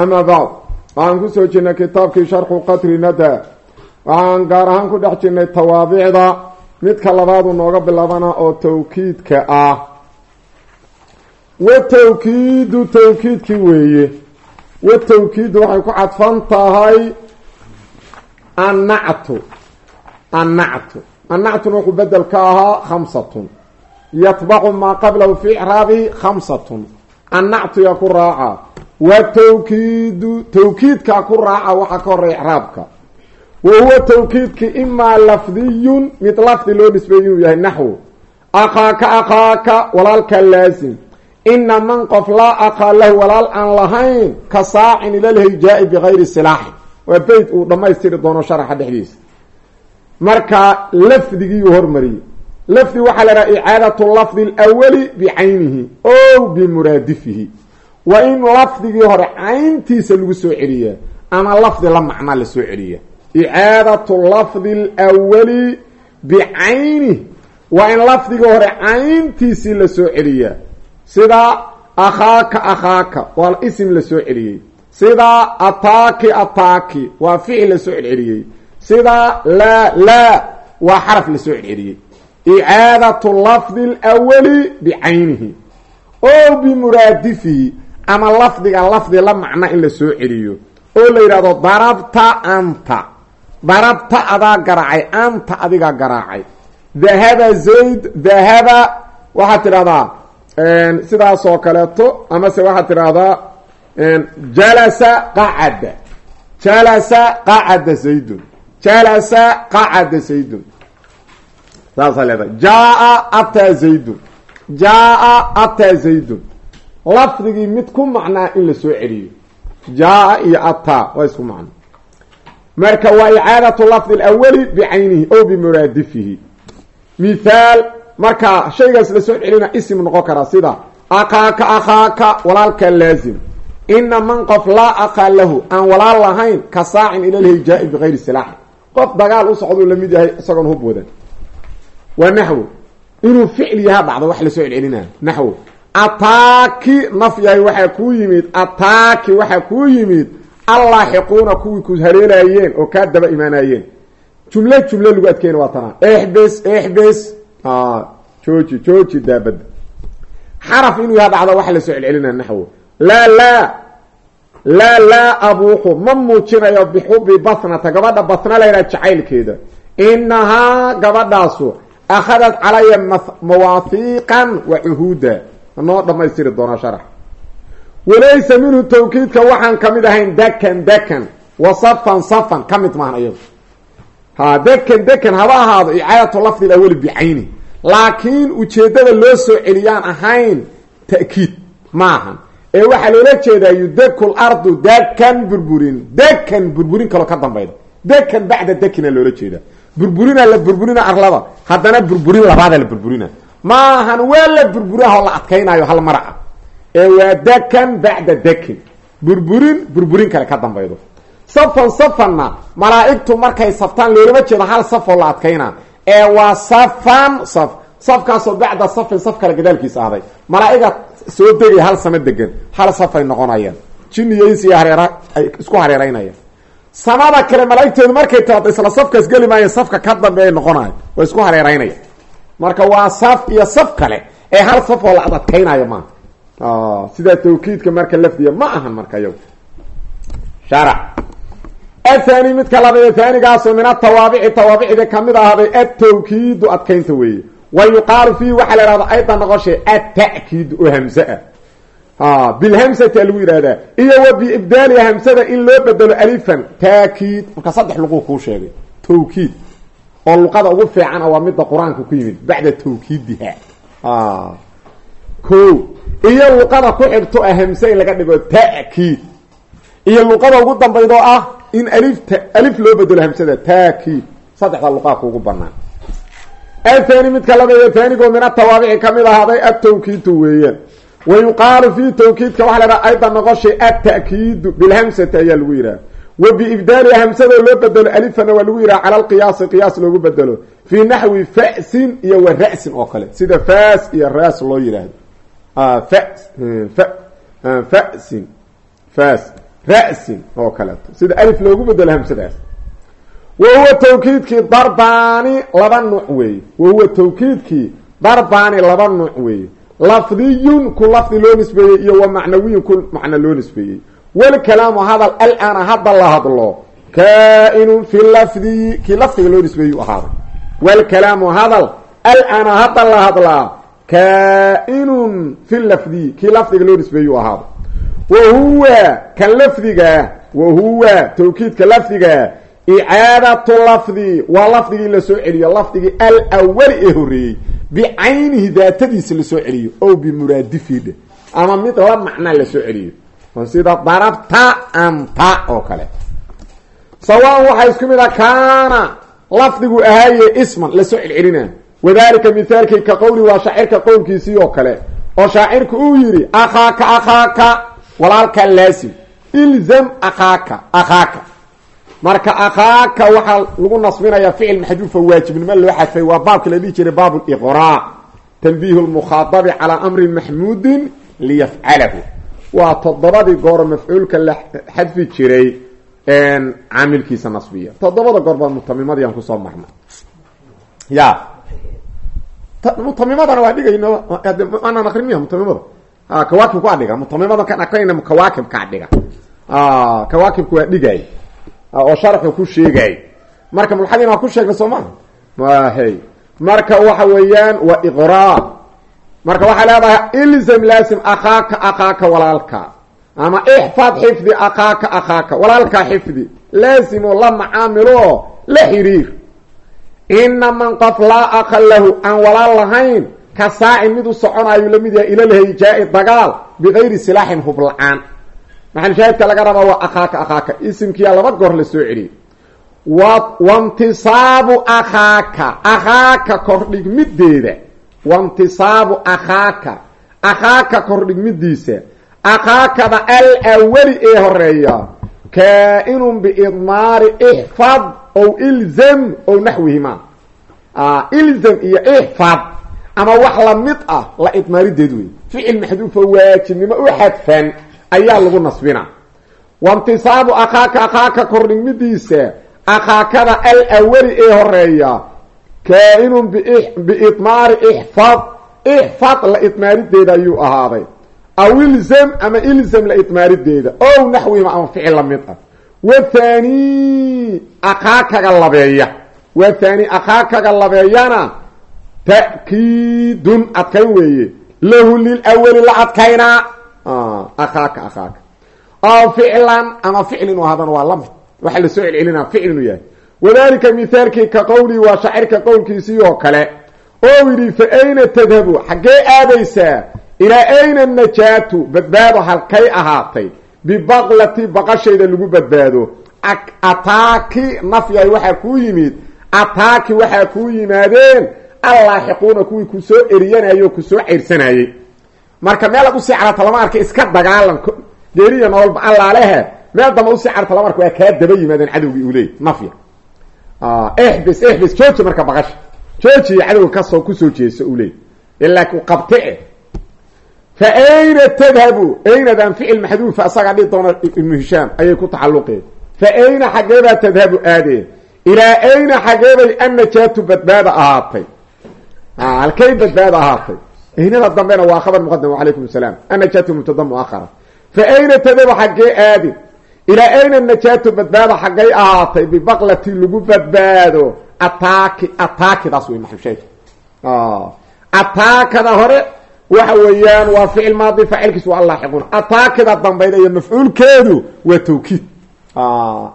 ama bacd waxaan ku soo jirnay kitaabkii sharxu qatri nada. Waxaan gaar ahaan ku dhex jirnay tawaadicda midka labaadu nooga bilaabana oo tawkiidka ah. Watawkiidu tawkiidkii weeye. Watawkiidu waxay ku cadfan tahay annactu. Annactu. Annactuna wuxuu bedel ka ahaa khamsatun. Yatbacu maa qablahu fi icraabihi khamsatun. Annactu yaa ku raaca wa tawkiidu tawkiidkaa ku raaca waxaa ka horey icraabka. Wa huwa tawkiidki imaa lafdiyun mid lafdi loo nisbeeyey inuu yahay naxwu. Akhaaka akhaaka walaalkaa laasim ina man qof laa akhaa lahu walaal aan lahayn ka saacin ilalhijaa-i bigayri silaaxin waa beyt uu dhammaystiri doono sharaxa dhexdiisa. Marka lafdigiiuu hormariyey. Lafdi waxaa la dhaha icaadatu lafdi lwali bicaynihi o bimuraadifihi waa in lafdigii hore cayntiisa lagu soo celiyaa ama lafdi la macnaa la soo celiya. Icaadatu lafdi lwali bicaynih waa in lafdigii hore cayntiisii la soo celiyaa sida akhaaka akhaaka waa isim la soo celiyey. Sida ataaki ataaki waa ficil la soo celceliyey sida laa laa waa xaraf la soo celceliyey icaadatu lafdi lwali bicaynihi o bimuraadifihi ama lafdiga lafdi la macna in la soo celiyo oo la yidhahdo darabta anta darabta adaa garaacay anta adigaa garaacay. Dahaba zayd dahaba waxaad tidhahdaa sidaasoo kaleeto amase waxaad tidhahdaa jalasa qacada jalasa qacada zaydun jalasa qacada zaydun. Saasaa leedahay jaa ataa zaydun jaa ataa zaydun lafdigii mid ku macnaa in la soo celiyo. Jaa iyo ataa waa isku macno marka waa icaadatu lafdi lawali bicaynihi o bimuraadifihi. Mithaal marka shaygaas la soo celina isim noqon karaa sida akhaaka akhaaka walaalkaa laazim. Ina man qof laa akhaa lahu aan walaal lahayn ka saacin ila lhijaa-i bigayri silaaxin qof dagaal u socduu la mid yahay isagoon hub wadan waa naxwo inuu ficil yaha dhacdo wax la soo celcelinaya naxwo ataaki naf yahay waxaa kuu yimid ataaki waxaa kuu yimid allaaxiquuna kuwii ku haleelayeen oo kaa daba imaanayeen jumle jumle lagu adkeyna waa tanaa exbes exbes jooji jooji daabadda xaraf inuu yaha dhacdo waxa la soo celcelinaya naxwo. Laa laa. Laa laa abuuqu. Ma muujinayo bixubi bathnata gabadha batna laydhaha jacaylkeeda. Inahaa gabadhaasu akhadat calaya mawaahiiqan wa cuhuuda noo dhamaystiri doona sharax. Walaysa minhu tawkiidka waxaan ka mid ahayn dekan dekan wa safan. Safan ka mid maahan iyado ha dekan dekan haba ahaado icaadatu lafdi lawali bicayni laakiin ujeeddada loo soo celiyaan ahayn ta'kiid maahan. Ee waxaa loola jeedaa yudaku lardu dekan burburin. Dekan burburin kaloo ka dambayda. Dekan bacda dekina loola jeedaa. Burburina la burburina arlada. Haddana burburin labaada la burburina maahan waa la la adkaynayo hal mara ah. Ee waa dekan bacda dekin burburin burburin kale ka dambaydo. Safan safanna malaa'igtu markay saftaan loolama jeedo hal safoo la adkaynaa ee waa safan saf. Safkaasoo bacda safin saf kale gadaalkiisa ahday malaa'iga soo degaya hal samo degan hal safay noqonayaan. Hareera ay isku hareeraynayaan. Samada kale malaaigteedu markay timaado isla safkaas geli maayo safka ka dambe ay noqonayo waa isku hareeraynaya marka waa saf iyo saf kale ee hal saf oo la ad adkaynayo maaha sidaa tawkiidka marka lafdiya ma ahan marka iyagu sharac athani midka labaye haanigaasoo min atawaabici tawaabicda ka mid ahaaday atawkiidu adkaynta weeye. Wa yuqaalu fiihi waxaa la ihahda aydan noqoshe atakiid oo hamze ah bilhamsati a lagu yidhahdaa iyo wa biibdaaliha hamsada in loo bedelo alifan taakiid marka saddex luquu kuu sheegay tawkiid oo luqada ugu fiican waa midda qur'aanka ku yimid bacda tawkiidiha. Ko iyo luqada ku xigto ah hamse in laga dhigo ta'kiid. Iyo luqada ugu dambayd ah in alifta alif loo bedelo hamsada taakiid saddexda luqaa kuugu banaan athani midka labeeyo taanigoo min atawaabici ka mid ahaaday atawkiidu weeyaan. Wa yuqaalu fi tawkiidka waxaa la dhaha aydan noqoshay atakiidu bilhamsati ayaa lagu yidhaha wa biibdaali hamsado loo bedelo alifana waa lagu yidhaha cala alqiyaasi qiyaas loogu bedelo. Fii naxwi fasin iyo wa ra'sin oo kale. Sida fas iyo ras loo yidhaahdo. Fa fasin fas ra'sin oo kaleeto sida alif loogu bedelo hamsadaas wa huwa tawkiidkii darbaani laba nuuc weeye. Wa huwa tawkiidkii darbaani laba nuuc weeye. Lafdiyun ku lafdi loo nisbeeyey iyo wa macnawiyun ku macno loo nisbeeyey walkalaamu hadal alana hadda la hadlo kaa-inun fi lafdiyi kii lafdiga loo nisbeeyey u ahaaday. Walkalaamu hadal alana hadda la hadlaa kaa-inun fi lafdiyi kii lafdiga loo nisbeeyey u ahaaday. Wa huwa kan lafdigaa wa huwa tawkiidka lafdigaa icaadatu lafdi waa lafdigii la soo celiyo lafdigii alawali ee horeeyey bicaynihi daatadiisa la soo celiyo o bimuraadifidhe ama mid la macnaa la soo celiyo sida darabta anta oo kale. Sawaan waxaa isku mid a kaana lafdigu ahaaye isman la soo celcelina. Wadalika mithaalkii ka qowli waa shaacirka qowlkiisii oo kale oo shaacirku uu yidhi akhaaka akhaaka walaalka laasim. Ilzam akhaaka akhaaka. Marka akhaaka waxaa lagu nasbinayaa ficil maxduufa waajibnimo loo xadfay waa baabka la dhihi jiray baab liqraa tanbiihu lmukhaadabi calaa amrin maxmuudin liyafcalahu waa toddobadii goor mafcuulka la xadfi jiray caamilkiisa nasbiya. Toddobada goor baa mutamimadii aan ku soo marnay. Ya. Mutamimadana waa dhigayno anaan akrin miya mutamimada kawaakib ku adhiga. Mutamimada kan akrayna kawaakib ka adhiga. Kawaakibka waa dhigay oo sharxu ku sheegay. Marka mulxadiina waa ku sheegnay soo maha mahay marka waxa weeyaan waa iqraa marka waxaa leedahay ilzam laasim akhaaka akhaaka walaalka. Ama ixfad xifdi akhaaka akhaaka walaalkaa xifdi laasimo la macaamilo la xiriir. Ina man qof laa aka lahu aan walaal lahayn ka saacin mid u soconaayu la mid yahay ilalhayjaa-i dagaal bigayri silaaxin hub la'aan. Maxal shaahidka laga rabaa waa akhaaka akhaaka isimkiyaa laba goor la soo celiyey. Wa waintisaabu akhaaka akhaaka kordhigmideeda waintisaabu akhaaka akhaaka kordhigmidiisa akhaakada alawali ee horreeya kaa-inun biidmaari ixfad ow ilzam ow naxwihima ilzam iyo ixfad ama wax la mid ah la idmaarideed wey ficil maxduufa waajibnimo u xadfan ayaa lagu nasbina waintisaabu akhaaka akhaaka kordhigmidiisa akhaakada alawali ee horreeya kaa-inun biidmaari ixfad ixfad la idmaarideeda ayuu ahaaday. Aw ilzam ama ilzam la idmaarideeda ow naxwihima ama ficil la mid ah. Wathani akhaakaga labeeya. Wathani akhaakaga labeeyana ta'kiidun adkayn weeye. Lahu lilawali la adkaynaa akhaaka akhaaka aw ficlan ama ficil inuu ahaadana waa la wadalika mithaalkii ka qowlii waa shacirka qowlkiisii oo kale oo yidhi fa ayna tadhabu? Xaggee aadaysaa? Ilaa ayna najaatu? Badbaado halkay ahaatay. Bibaqlati baqashayda lagu badbaado. Ataaki nafyahay waxaa kuu yimid. Ataaki waxaa kuu yimaadeen. Allaaxiquuna kuwii ku soo eriyanayay oo ku soo ceyrsanayey marka meel ad u sii cararta lama arka iska dagaalan. Geeriya nololba allaalehe meel damba u sii cararta lama arka waa kaa daba yimaadeen cadowgii uu leey nafya exbis exbis jooji marka baqasha joojiya cadowga ka soo ku soo jeeso uu leey ilaa ku qabte. Fa ayna tadhabu? Aynadan ficil maxduufa asagaa dhihi doona ibnu hishaam ayay ku tacaluqeen fa ayna xageebaa tadhabu aadeen? Ilaa ayna xageebay annajaatu badbaada ahaatay. Halkay badbaada ahaatay. Aynada dambena waa khabar muqadam wacalaykum asalaam annajaatu mubtada muahara fa ayna tadhabu xaggee aadin ilaa ayna najaatu badbaada xaggay ahaatay bibaqlati lagu badbaado ataaki ataakidaas wey maxalsheeg ataakada hore waxa weeyaan waa ficil maadi faacilkiis waa allaaxiquun ataakida dambayda iyo mafcuulkeedu waa tawkiid.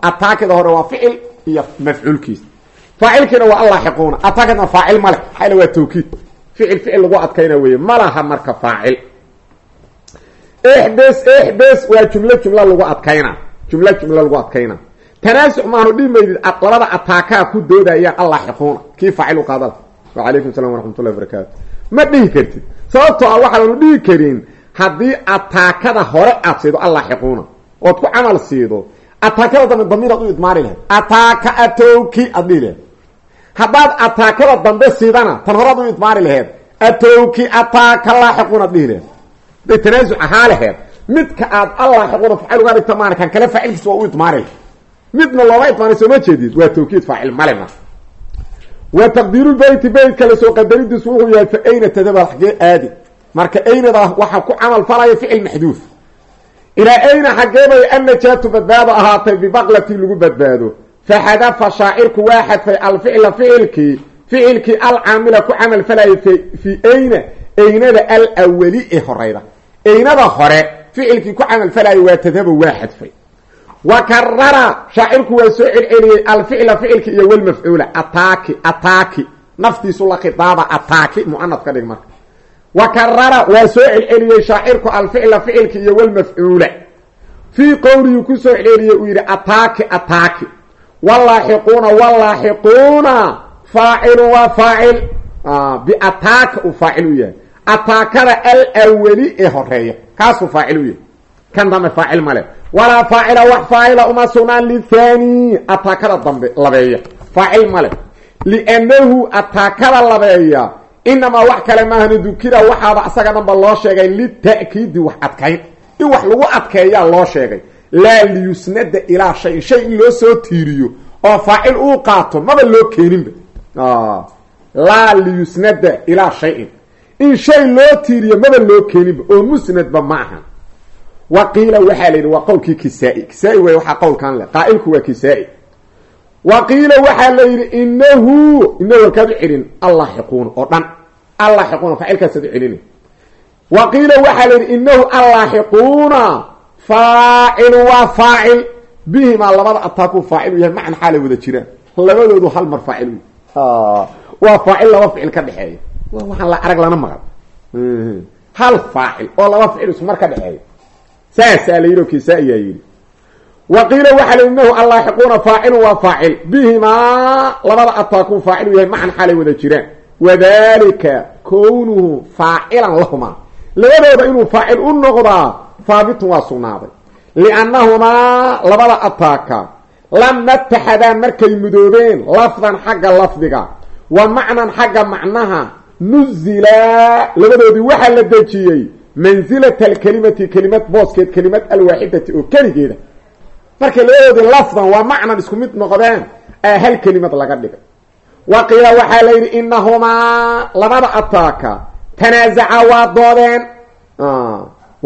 Ataakida hore waa ficil iyo mafcuulkiis. Faacilkiina waa allaaxiquuna ataakidna faacil male maxaa waa tawkiid. Ficil ficil lagu adkayna weeye malaha marka faacil. Exbes exbes waa jumlo jumla lagu adkayna jumla jumla lagu adkayna. Tanaasuc maanu dhihi maydid labada ataakaa ku doodayaan allaaxiquuna kii faacil u qaadala wacalaykum salam waraxmatullahi barakaatu ma dhihi kartid. Sababtoo ah waxaanu dhihi karin haddii ataakada hore aad siido allaaxiquuna ood ku camal siido ataakada dambe damiiraad u idmaari lahayd. Ataaka atowki aad dhihi lahayd. Haddaad ataakada dambe siidana tan horead u idmaari laheed atowki ataaka laaxiquun aad dhihi laheed haday tanaasuc midka aad allaaxiquuna facil uga dhigta maana kan kale faacilkiisa waa u idmaari lahed midna looma idmaanay soo ma jeedid. Waa tawkiid faacil malena wa taqdiirubeyti beytka la soo qadaridiisu wuxuu yahay fa ayna tadaba xagee aadi? Marka aynada waxaa ku camal falaya ficil maxduuf ilaa ayna xageebay annajaatu badbaado ahaatay bibaqlatii lagu badbaado. Faxadafa shaacirku waa xadfay alficla ficilkii ficilkii alcaamila ku camal falayay fii ayna aynada alawali ee horeyda aynada hore ficilkii ku camal falayay waa tadhaba waa xadfay. Wa karara shaacirku waa soo celceliyey alficla ficilki iyo walmafcuula ataaki ataaki. Naftiisu la khidaaba ataaki muanaf ka dhig marka. Wa karara waa soo celceliyey shaacirku alficla ficilki iyo walmafcuula. Fii qowlihii ku soo celceliyey uu yidhi ataaki ataaki. Wallaaxiquuna wallaaxiquuna faacilu waa faacil biataaka uu faacil ee horreeya kaasuu faacil u yahay. Kan dambe faacil male walaa faacila wax faacila uma sugnaan lithani ataakada dambe labeeya. Faacil male liannahu ataakada labeeya. Inamaa wax kale maahana dukira waxaaba isaga dhanba loo sheegay lita'kiidi wax adkayn. In wax lagu adkeeyaa loo sheegay. Laa liyusnada ilaa shayin shay in loo soo tiiriyo oo faacil uu qaato maba loo keeninba. Laa liyusnada ilaa shayin in shay loo tiiriyo maba loo keeninba oo musnadba ma ahan wa qiila waxaa la yidhi waa qowlkii kisaa-i. Kisaa-i way waxaa qowlkan le qaa'ilku waa kisaa-i. Wa qiila waxaa la yidhi inahu inahu halkaad u celin allaaxiquuna oo dhan. Allaaxiquuna faacilkaasaad u celina wa qiila waxaa la yidhi inahu allaaxiquuna faacilu waa faacil bihimaa labada ataaku faacil yahay macna xaalay wada jiraan labadoodu hal mar faacil waa faacil laba ficil ka dhexeeya waxaan la arag lana maqal hal faacil oo laba ficil ismar ka dhexeeya saasaa la yidhi oo kisaa-iyaa yidhi. Wa qiila waxaa la inahu allaaxiquuna faacilun waa faacil. Bihimaa labada ataaku faacil u yahay macna xaalay wada jiraan. Wadalika kownuhu faacilan lahumaa. Labadooda inuu faacil u noqdaa haabitun waa sugnaaday. Liannahumaa labada ataaka lama ataxadaan markay mudoobeen lafdan xagga lafdiga wa macnan xagga macnaha nuzilaa labadoodii waxaa la dejiyey mansilata alkelimati kelimad booskeed kelimad alwaaxidati oo keligeeda. Markay labadoodii lafdan waa macnan isku mid noqdeen aa hal kelimad laga dhigay. Wa qiila waxaa la yidhi inahumaa labada ataaka tanaasaca waa doodeen.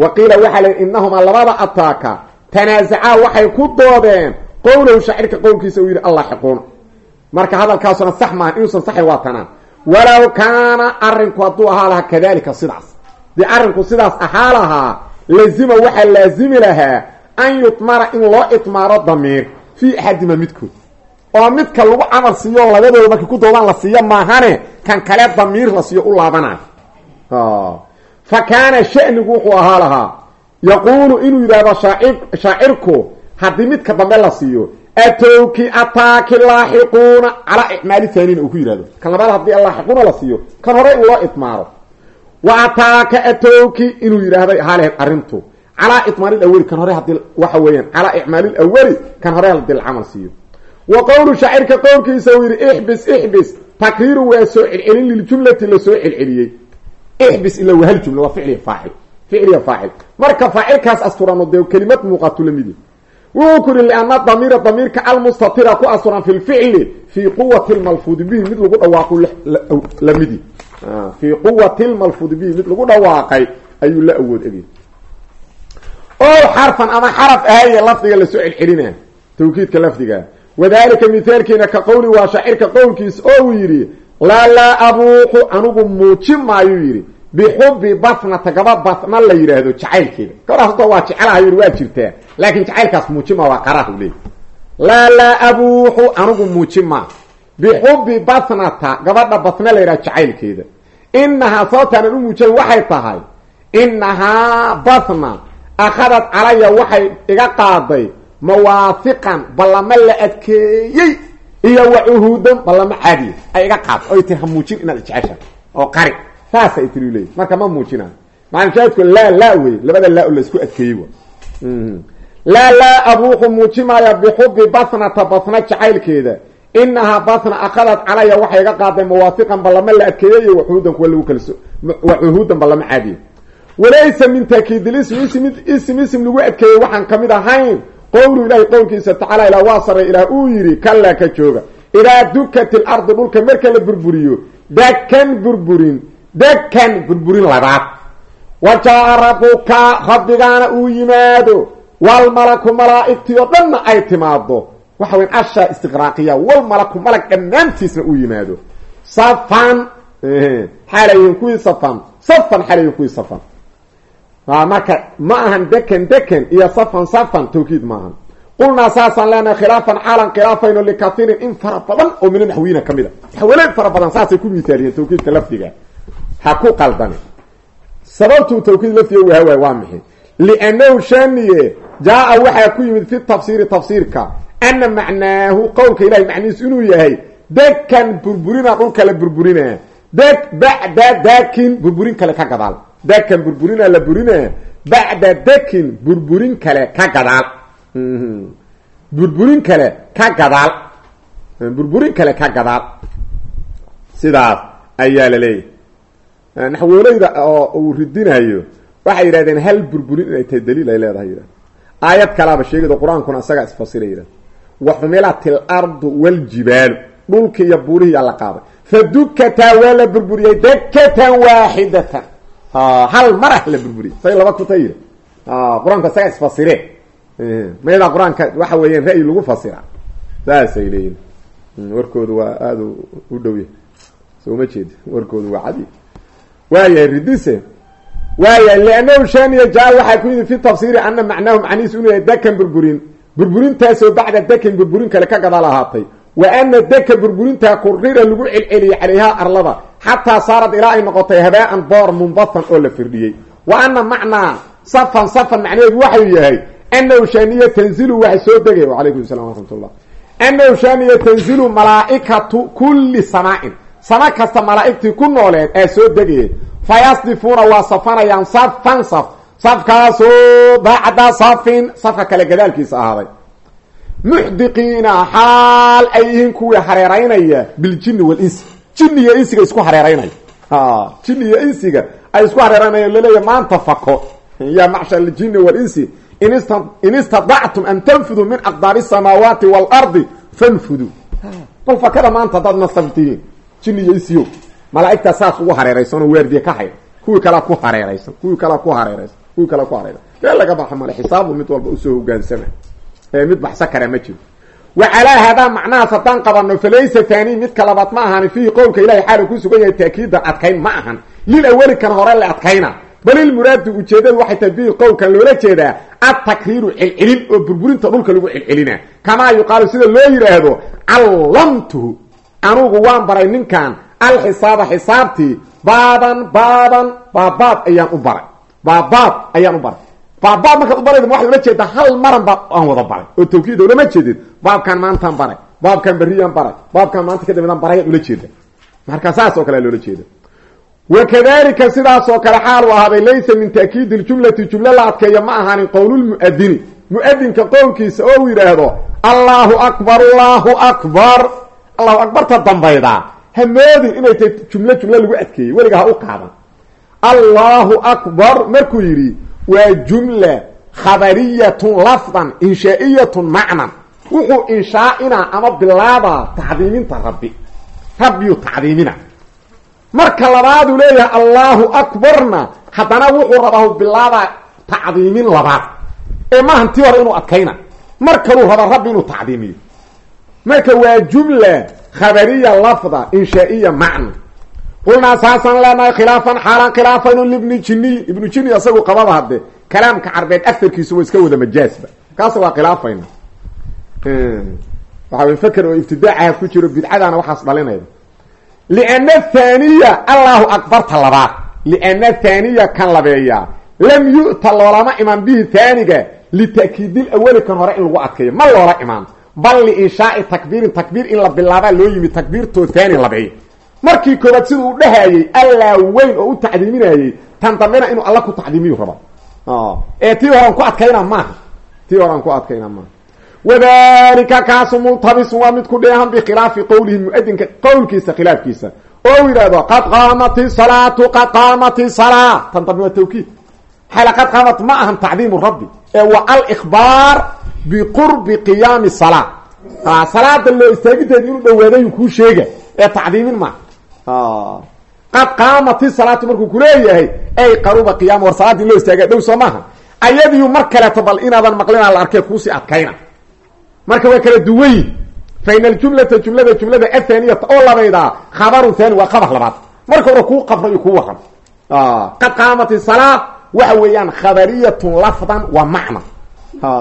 Wa qiila waxaa la yidhi inahumaa labada ataaka tanaasaca waxay ku doodeen. Qowlahu shaacirka qowlkiisa uu yidhi allaaxiquuna marka hadalkaasuna sax maaha inuusan saxin waa tanaan walow kaana arinku hadduu ahaa lahaa kadalika sidaas. Dee arrinku sidaas ahaa lahaa lazima waxaa laazimi lahaa an yutmara in loo itmaaro damiir fii axadima midkood. Oo midka lagu camal siiyo labadooda markay ku doodaan la siiyo maahane kan kale damiir la siiyo u laabanayo. Fa kaana shanigu wuxuu ahaa lahaa yaquulu inuu yidhaahdo shaaci shaacirku haddii midka dambe la siiyo atowki ataaki laaxiquuna calaa icmaali taanina uu ku yihahdo kan labaad haddii laaxiquuna la siiyo kan hore in loo itmaaro. Wa ataaka atowki inuu yidhaahday haalehed arrintu. Calaa awali kan hore haddii waxa weeyaan calaa icmaali awali kan hore haddii la camal siiyo. Wa qowlu shaacirka qowlkiisa uu yidhi ixbis ixbis. Takriiru waa soo celcelin liljumlati la soo celceliyey. Ixbis ila waa hal jumla waa ficliya faacil. Ficliya faacil. Marka faacilkaas asturano dee kelimad muuqaatu lamidi yidhi lianna damiira damiirka almustatira ku asuran fi lficli fii quwati lmalfuudi bihi mid lagu dhawaaqu lamidi fii quwati lmalfuudi bihi mid lagu dhawaaqay ayuu la awood egay o xarfan ama xaraf ahaaye lafdiga la soo celcelina tawkiidka lafdiga. Wadalika mithaalkiina ka qowli waa shaacirka qowlkiis oo uu yidhi laa laa abuuqu anigu muuji maayuu yidhi bixubi batnata gaba batna la yidhaahdo jacaylkeeda gabadhaas horta waa jecelahay waa jirtaa laakiin jacaylkaas muujima waa qaraah u leey laa laa abuuxu anigu muujima bixubi batnata gabadha batna la yidhahdo jacaylkeeda inahaa sababtaanan u muujay waxay tahay inahaa batna akhadad calaya waxay iga qaaday mawaahiqan ballamo la adkeeyey iyo wa cuhuudan ballamo caadiya ay iga qaad oy tiri ha muujin inaad oo qari saas ay tiri marka ma muujina. Macalshaahidku laa laa wey labada la isku adkeeyey wa laa laa abuuqu muujimaya bixubi basnata basna jacaylkeeda. Inahaa basna akhadat calaya waxay iga qaaday mawaafiqan ballamo la adkeeyey iyo wacuhuudan kuwa lagu kalso wa cuhuudan ballamo caadiya. Walaysa min taakiidilism ism ism ism lagu adkeeyey waxaan ka mid ahayn. Qowlu ilahi qowlkiisa tacaala ilaa waa saray ilaah uu yidhi kallaa ka jooga. Idaa dukat ilardu dhulka marka la burburiyo dakan burburin dakan burburin labaad wa jaa rabuka rabbigaana uu yimaado. Walmalaku malaa'igtii oo dhanna ay timaado waxa weyn ashaa istiqraaqiya. Walmalaku malag dhammaantiisna uu yimaado. Safan xaalayihin kuwii safan. Safan xaalayihin kuwii safan. Marka ma ahan dekan dekan iyo safan safan tawkiid maahan qulnaa saasaan leenahay khilaafan xaalan khilaafayno likaiirin in fara badan oo mina naxwiyiina ka mid a. Naxwaleed fara badan saasay ku miaaliyeen tawkiidka lafdiga ha ku qaldane sababtuu tawkiid lafdiga u hawaay waa maxay? Liannahu shaniye jaa-a waxaa ku yimid fi tafsiiri tafsiirka ana macnaahu qowlka ilahay macnihiisu inuu yahay dekan burburina dhulka la burburinaa deg bacda dakin burburin kale ka gadaal. Dekan burburina la burina bacda dekin burburin kale ka gadaal. Burburin kale ka gadaal. Burburin kale ka gadaal. Sidaas ayaa la leeyahy naxwooleyda oo uu ridinayo waxay yidhahdeen hal burburin inay tahay daliil ay leedahay yidhahd aayad kalaaba sheegado qur'aankuna isagaa isfasira yidhahd wa xumilat ilardu waljibaalu dhulki iyo buurihiyaa la qaaday. Fa dukataa waa la burburiyey dakatan waaxidatan hal marah la burburiyey say laba kuta yidhi. Qur'aanku isagaa isfasireen mayadaa qur'aanka waxa weeyaan ra'yi lagu fasira. Saasay leeyihiin warkoodu waa aada u dhow yahay. Soo ma jeedi warkoodu waa cadi waayahay ridise. Waayahay liannahu shaniya jaa waxaa ku yimid fi tafsiiri ana macnaahu macnihiisu inuu yahay dekan burburin. Burburintaasoo bacda dekan burburin kale ka gadaal ahaatay. Wa ana deka burburintaa kurira lagu celceliyey calayhaa arlada. Xataa saarad ilaa ay noqotay habaa-an boor munbatan oo la firdhiyey wa ana macnaa safan safan macnaheedu waxau yahay anahu shaniya tanzilu waxay soo degay. Wacalaykum salam waraxmat ullah anahu shaniya tanzilu malaaikatu kulli samaain sama kasta malaa'igtii ku nooleed ee soo degayay. Fayasdifuuna waa safanayaan safan saf. Safkaasoo bacda safin. Safka kale gadaalkiisa ahaaday. Muxdiqiina xaal ay yihiin kuwii hareeraynaya biljini walinsi jini iyo insiga isku hareeraynaya jini iyo insiga ay isku hareeraynayaan laleeyahy maanta fako. Ya macshar aljini walinsi in istadactum an tanfuduu min aqdaari الsamaawaati waalardi fanfuduu. Bal fakada maanta haddaad nasabtihiin jini iyo insiyo malaaigtaa saas ugu hareeraysan oo waardiye ka hay kuwii kalea ku hareeraysan kuwii kalea ku hareeraysan kuwii kalea ku hareeraysan meel laga baxa xisaabu mid walba u soo hogaansama. Ee mid baxsa kara ma jiro. Wa calaa haadaa macnahaas haddaan qabano falaysa taanii midka labaad ma ahan fiihi qowlka ilahay xaalu ku sugan yahay taakiidan adkayn ma ahan. Lil awali kan hore la adkayna. Bal ilmuraadu ujeedadu waxay tahay bihi qowlkan loola jeedaa adtakriiru celcelin oo burburinta dhulka lagu celcelina kamaa yuqaalu sida loo yidhaahdo callamtuhu anugu waan baray ninkan. Alxisaaba xisaabtii baaban baaban baabaad ayaan u baray. Baabaad ayaan u baray. Baabaad markaad u barayda waxaad ula jeedaa hal maran baa aan wada baray. Oo tawkiida ulama jeedid baabkan maantaan baray. Baabkan berriyaan baray. Baabkan maanta kadambedaan barayaan ula jeeda. Marka saas oo kale loola jeeda. Wakadalika sidaasoo kale xaal u ahaaday laysa min taakiidi ljumlati jumlo la adkeeya ma ahaanin qowlulmu'adini mu'adinka qowlkiisa oo uu yidhaahdo allahu akbar akbar allahu akbarta dambaydaa ha moodin inay tahay jumlo jumlo lagu adkeeyey weliga ha u qaadan. Allahu akbar markuu yidhi waa jumla khabariyatun lafdan inshaa'iyatun macnan. Wuxuu inshaa'inaa ama bilaabaa tacdiiminta rabbi. Rabbiyuu tacdiimina. Marka labaaduu leeyahay allahu akbarna haddana wuxuu rabaa bilaabaa tacdiimin labaad. Ee maahan tii hore inuu adkayna. Mar kaluu rabaa rabbi inuu tacdiimiyo marka waa jumla khabariya lafda inshaaiya macna. Qulnaa saasaan leenahay khilaafan xaalan khilaafaynu libni jiniy ibnu jini isagu qababa hadde kalaamka carbeed afarkiisu wa iska wada majaasba. Kaas waa khilaafayna waxa way faker oo ibtidaacaha ku jiro bidcadaana waxaas dhalinayda liana thaniya allahu akbarta labaad liana thaniya kan labeeya. Lam yu'ta loolama iman bihi taaniga lita'kiidil awali kan hore in lagu adkeeyo. Ma loola imaan bal liinshaai takbiirin takbiir in la bilaabaa loo yimi takbiirtoo haani labeey markii koobaad siduu u dhahayey allaa weyn oo u tacdiiminayey tan dambena inuu alla ku tacdiimiyu raba. Ee tii horean ku adkayna maaha tii horean ku adkayna maaha wadalika kaasu multabisun waa mid ku dheehan bikhilaafi qowlihi muadinka qowlkiisa khilaafkiisa. Oo yidhahdo qad qaamati salaatu qad qaamati salaa tan dambe waa tawkiid. Xala qad qaamat ma ahan tacdiimu rabbi biqurbi qiyaami salaa salaada loo istaagiteedi inuu dhawaaday kuu sheega ee tacdiimin ma qad qaamati salaatu markuu kuleeyahay ay qaruba qiyaam war salaadii loo istaaga dhow soo maaha ayadiiu mar kaleeto bal inaadan maqlinaa la arkee kuusii adkayna marka waa kala duwayi fa in aljumlata jumlada jumlada athaniyata oo labaydaa khabarun thani waa khabar labaad marka hore kuu qabra iyo kuu waran qad qaamati salaa waxa weeyaan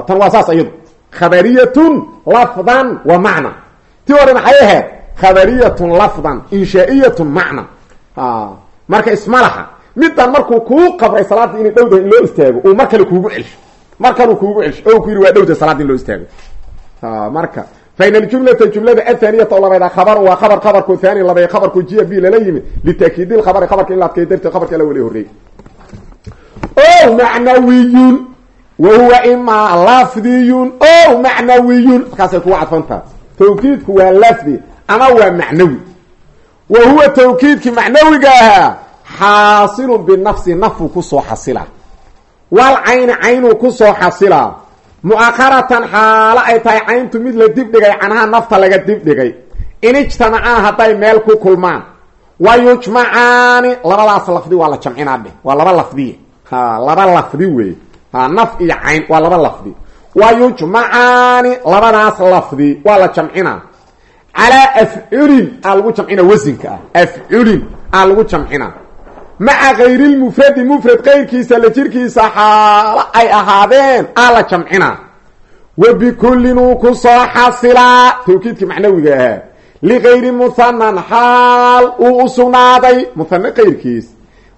tan waa saas iyadu khabariyatun lafdan wa macna. Tii hore maxay ahayd? Khabariyatun lafdan inshaa'iyatun macna. Marka ismalaha midan markuu kuu qabray salaada inay dhowdahay in loo istaago uu mar kale kuugu celsho mar kaleu kuugu celsho o ku yidhi waa dhowda salaada in loo istaago. Marka fa in aljumlata jumlada athaniyata oo labaydaa khabarun waa khabar khabarku thani labay khabarku jiya b lala yimid litaakiidi lkhabari khabarka in la adkeeyo darteed khabarka ala weli horreeyey o macnawiyun wa huwa imaa lafdiyun o macnawiyun markaasay kugu cadfantaa tawkiidku waa lafdi ama waa macnawi wa huwa tawkiidkii macnawiga ahaa xaasilun binafsi nafuu ku soo xasila wal cayni caynuu ku soo xasilaa mu'akharatan xaalo ay tahay cayntu mid la dibdhigay canaha nafta laga dibdhigay in ijtamacaan hadday meel ku kulmaan wa yujmacaani labadaas lafdi waa la jamcinaa dheh waa laba lafdiye laba lafdi ha naf iyo cayn waa laba lafdi. Wa yujmacaani labadaas lafdi waa la jamcinaa calaa afculin aa lagu jamcina wasinka ah. Afculin aa lagu jamcina. Maca kayrilmufradi mufrad qayrkiisa la jirkiisa xaalo ay ahaadeen aa la jamcina. Wa bikullin uu ku soo xasilaa tawkiidkii macnawiga ahaa ligayri muhanan xaal uu u sugnaaday muhane qayrkiis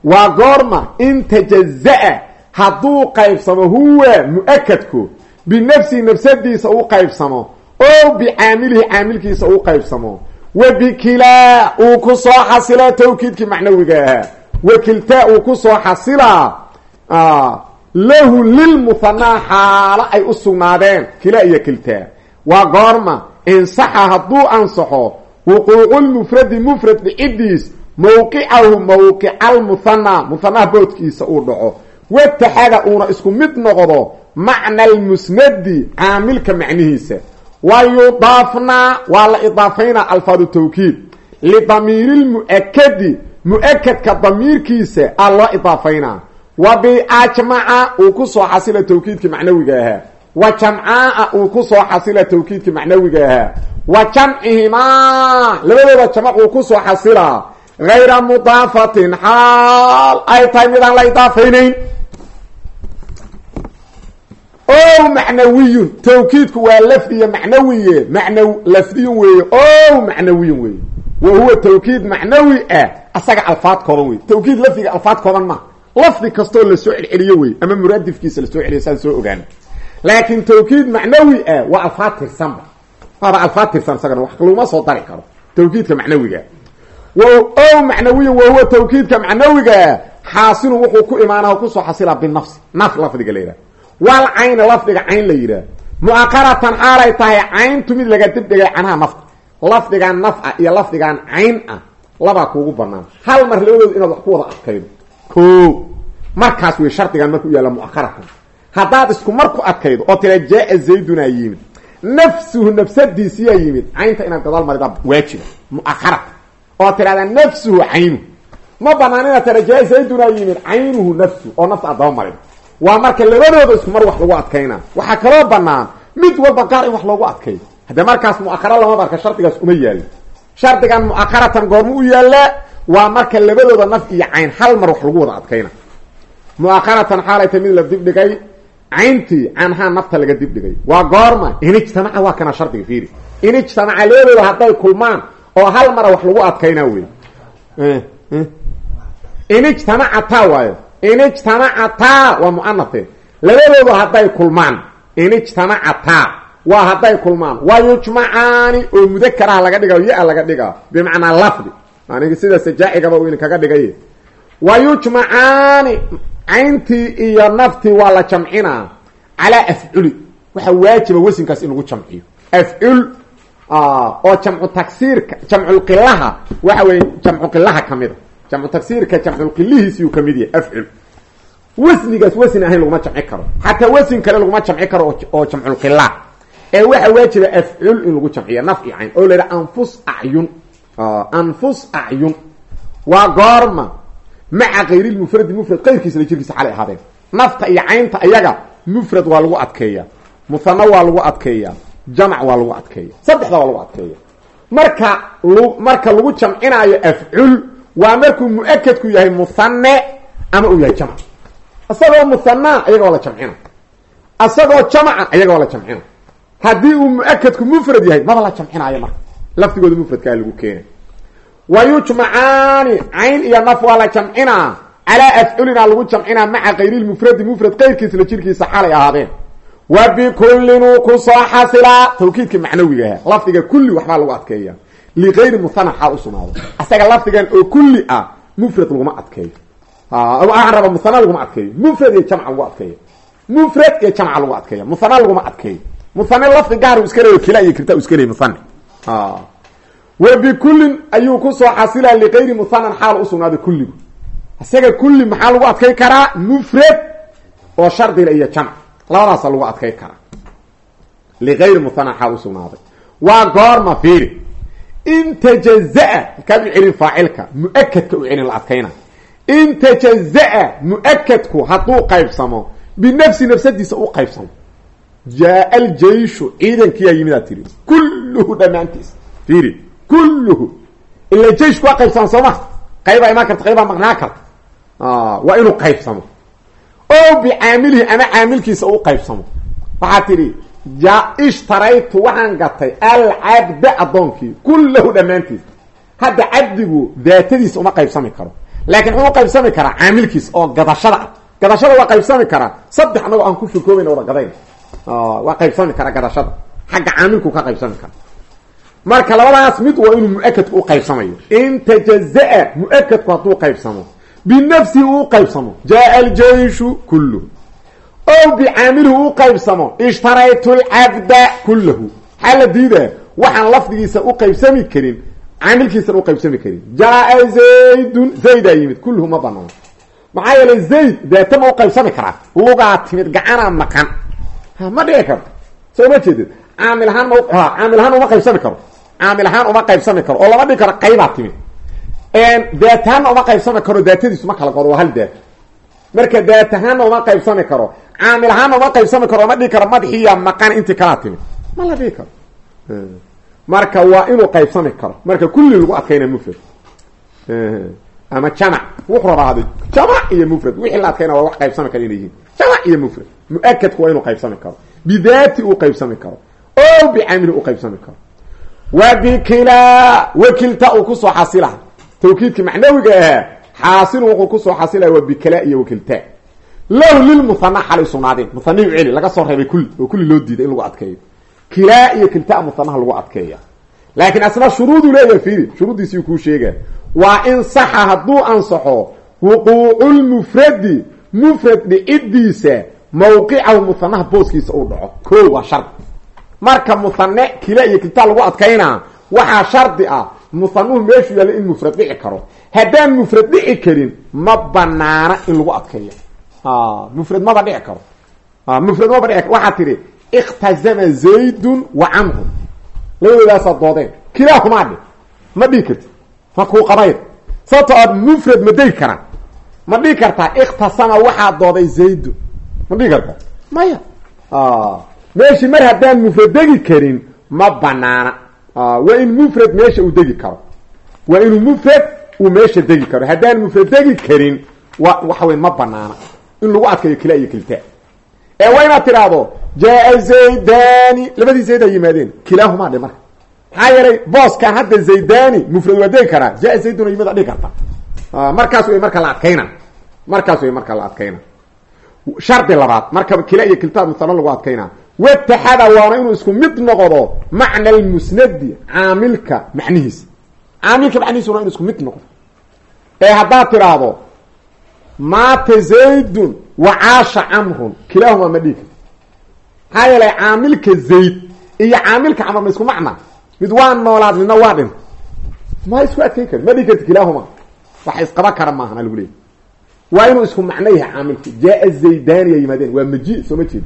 waa goorma in tajaza-a hadduu qaybsamo huwa mu'akadku binafsihi nafsadiisa u qaybsamo oo bicaamilihi caamilkiisa uu qaybsamo. Wa bikilaa uu ku soo xasilaa tawkiidkii macnawiga ahaa. Wakiltaa uu ku soo xasilaa lahu lilmuhanaa xaalo ay u sugnaadeen kila iyo kiltaa waa goorma insaxa hadduu ansaxo wuquuculmufradi mufrad dhicidiis mawqicahu mawqica almuhanaa muhanaha boodkiisa uu dhaco wataxada uuna isku mid noqdo macna almusnadi caamilka macnihiisa. Wa yudaafnaa waa la idaafaynaa alfaadu tawkiid. Lidamiiri lmu'akadi mu'akadka damiirkiisa aa loo idaafaynaa wa biajmaca uu ku soo xasila tawkiidkii macnawiga ahaa. Wa jamcaaa uu ku soo xasila tawkiidkii macnawiga ahaa. Wa jamcihimaa labadooda jamac uu ku soo xasilaa gayra mudaafatin xaal ay tahay midaan la idaafaynayn o macnawiyun. Tawkiidku waa lafdiya macnawiye. Macna lafdiyun weeye. O macnawiyun weeye. Wa huwa tawkiid macnawi ah. Asaga alfaad kooban wey tawkiid lafdiga alfaad kooban ma lafdi kastoo la soo celceliyo wey ama muraadifkiisa la soo celiyo saan soo ogaana laakin tawkiid macnawi ah waa alfaad tirsanba waaba alfaad tirsan isagana wax laguma soo dari karo. Tawkiidka macnawiga. O macnawiyan wa huwa tawkiidka macnawigaa xaasilun wuxuu ku imaana ku soo xasila binafsi. Naf la wal cayna lafdiga cayn la yidhaah. Mu'aqaratan xaalay tahay cayntu mid laga dibdhigay canaha nafta. Lafdigan naf ah iyo lafdigan cayn ah labaa kuugu banaan hal mar labadooda inaad wax ku wada adkaydo ko markaas wey shardigan markuu yaalla mu'akharatan haddaad isku mar ku adkaydo oo tira jaa zaydunaa yimid nafsuhu nafsadiisiyaa yimid caynta inaad gadaal marida waajiba mu'akharatan oo tirahdaa nafsuhu caynu. Ma banaan inaad tira jaa zaydunaa yimid caynuhu nafsuhu oo nafta aad daba marido waa marka labadooda isku mar wax lagu adkaynaa waxaa kaloo banaan mid walba gaar in wax loogu adkayo haddee markaas mu'akhara lama marka shardigaas uma yaalin shardigan mu'akharatan goorma u yaallaa waa marka labadooda naf iyo cayn hal mar wax lagu wada adkayna. Mu'akharatan xaalayta mid la dibdhigay cayntii canhaa nafta laga dibdhigay waa goorma in ijtamaca waa kana shardiga fiiri. In ijtamaca labadooda hadday kulmaan oo hal mara wax lagu adkaynaa wey in ijtamacataa waayo in ijtamacataa waa muanate labadoodu hadday kulmaan. In ijtamacataa waa hadday kulmaan. Waa yujmacaani oo mudakaraha laga dhiga ya- laga dhigaa bimacnaa lafdi. Aniga sida sajaacigaba uu idinkaga dhigay wa yujmacaani cayntii iyo naftii waa la jamcinaa calaa afculi. Waxaa waajiba wasinkaas in lagu jamciyo. Afcul oo jamcu taksiirka jamculqilaha waxa weye jamcu qilaha kamida jamcu taksiirka jamculqilihiisiyuu ka mid yahay afcul wasnigaas wasni ahayn laguma jamci karo. Xataa wasin kale laguma jamci karo oo jamculqila ee waxaa waajiba afcul in lagu jamciya naf iyo cayn. Oo la yidhaha anfus acyun anfus acyun waa goorma maca kayrilmufradi mufrad qayrkiisa la jirkiisa xalay ahaadeen. Nafta iyo caynta ayaga mufrad waa lagu adkeeya. Muhano waa lagu adkeeya. Jamac waa lagu adkeeya. Saddexda waa lagu adkeeya. Marka marka lagu jamcinaayo afcul waa markuu mu'akadku yahay muhane ama uu yahay jamc isagoo muhanaa ayaga waa la jamcina. Isagoo jamca ayaga waa la jamcina. Haddii uu mu'akadku mufrad yahay maba la jamcinaayo marka. Lafdigooda mufradkaa lagu keenay. Wa yujmacaani cayn iyo naf waa la jamcinaa. Calaa afculina lagu jamcinaa maca kayrilmufradi mufrad qayrkiisa la jirkiisa xalay ahaadeen. Wa bikullin uu ku soo xasilaa. Tawkiidka macnawiga aha lafdiga kulli waxbaa lagu adkeeya ligayri muhana xaal usugnaado asaga lafdigan oo kulli ah mufrad laguma adkeeyo waxaan raba muhana laguma adkeeyo mufrad iyo jamca lagu adkeeyo mufrad iyo jamca lagu adkeeya muhana laguma adkeeyo muhane lafdi gaar iska leeyo kila iyo kirta iska leey muhane wa bikullin ayuu ku soo xasilaa ligayri muhanan xaal usugnaaday kulligu isaga kulli maxaa lagu adkay karaa mufrad oo shardila iyo jamc labadaasa lagu adkay karaa ligayri muhanan xaal usugnaaday waa goorma fiiri in tajazaa halkaad u celin faacilka mu'akadka u celin la adkayna in tajazaa mu'akadku hadduu qaybsamo binafsi nafsadiisa u qaybsamo jaa aljeyshu ciidankiyaa yimidaa tiri kulluhu dhammaantiis fiiri kulluhu ila jeyshku waa qaybsama soo ma qaybaa imaan karta qaybaa maqnaa karta waa inuu qaybsamo o bicaamilihi ama caamilkiisa u qaybsamo waxaa tidhi ja ishtaraytu waxaan gatay alcabda addoonkii kullahu dhammaantiis. Hadda cabdigu daatadiisa uma qaybsami karo. Laakiin wuxuu qaybsami karaa caamilkiisa oo gadashada ah. Gadashada waa qaybsami karaa saddex anagoo aan ku shirkoobayn wada gadayn. Waa qaybsami karaa gadashada. Xagga caamilku ka qaybsami kara. Marka labadaas mid waa inuu mu'akadku u qaybsamayo. In tajazaa mu'akadku hadduu qaybsamo. Binafsihi uu qaybsamo. Jaa aljeyshu kulluhu o bicaamilihi u qaybsamo ishtaraytu lcabda kullahu. Maxaa la diidaa waxaan lafdigiisa u qaybsami karin caamilkiisana u qaybsami karin. Jaa zaydun zaydaa yimid kulluhu ma banaano maxaa yeelay zayd daata ma u qaybsami karaa lugaa timid gacanaa maqan. Ma dhici karto soo ma jeedid caamil ahaan ma caamil ahaan uma qaybsami karo. Caamil ahaan uma qaybsami karo. Oo lama dhigi karo qaybaa timid. Daatahaanna uma qaybsami karo daatadiisu ma kala godo waa hal daata marka daatahaanna uma qaybsami karo. Caamil ahaanna uma qaybsami karo. Ma dhigi karo madaxiiya maqan intii kalaa timid ma la dhigi karo. Marka waa inuu qaybsami karo. Marka kulli lagu adkayna mufrad ama jamac. Wuxuu rabaa hada jamac iyo mufrad wixii la adkayna waa wax qaybsami kara inay yihiin. Jamac iyo mufrad mu'akadku waa inuu qaybsami karo. Bidaati uu qaybsami karo. O bicaamili u qaybsami karo. Wa bikilaa wakilta uu ku soo xasila tawkiidkii macnawiga ahaa xaasilu wuxuu ku soo xasilaya waa bikilaa iyo wakilta. Lahu lilmuhana xalay sugnaadeen muhaniyu celi laga soo reebay kulli oo kulli loo diiday in lagu adkeeyo. Kilaa iyo kiltaa muhanaha lagu adkeeya. Laakiin asna shuruuduu leeyahay fiiri shuruuddiisiu kuu sheega waa in saxa hadduu ansaxo wuquuculmufradi mufrad dhicidiisa mawqicahu muhanaha booskiisa uu dhaco. Ko waa shardi marka muhane kila iyo kiltaa lagu adkaynaa waxaa shardi ah muhanuhu meeshuu yaalla in mufrad dhici karo haddaan mufrad dhici karin ma banaana in lagu adkeeyo. Mufrad maba dhici karo. Mufrad maba dhici karo. Waxaa tidhi ikhtazama zaydun wa camrun labadoodaasa doodeen. Kilaahumaa dhi ma dhigi karti ma kuu qabayd sababto ood mufrad ma degi karaan. Ma dhigi kartaa ikhtasama waxaa dooday zaydun ma dhigi kartaa? Maya. Meeshii mar haddaan mufrad degi karin ma banaana waa in mufrad meesha uu degi karo. Waa inuu mufrad uu meesha degi karo. Haddaan mufrad degi karin wa waxa wey ma banaana in lagu adkayo kila iyo kilta ee waa inaad tidhaahdo jaa zaydani labadii zaydaa yimaadeen kilaahumaa dhe marka maxaa yeelay hadda zaydani mufrad waa degi karaa. Jaa zayduna yimid a karta. Markaas way marka la adkayna markaas way marka la adkayna shardi labaad marka kila iyo kiltaad musalan lagu adkaynaa wataxada waana inuu isku mid noqdo macna almusnadi caamilka macnihiisa caamilka macnihiisa waa inu isku mid noqdo ee haddaad tidhaahdo maata zaydun wa caasha camrun kilaahumaa ma dhigi karti maxaa yeelay caamilka zayd iyo caamilka camr ma isku macna? Mid waa noolaad midna waa dhinta ma isku adkayn kari ma dhigi karti kilaahuma. Waxa isqaba kara maahan lagu leeyay waa inuu isku macno yahay caamilku. Jaa zaydaniya yimaadeen. Waa maji soo ma jeedi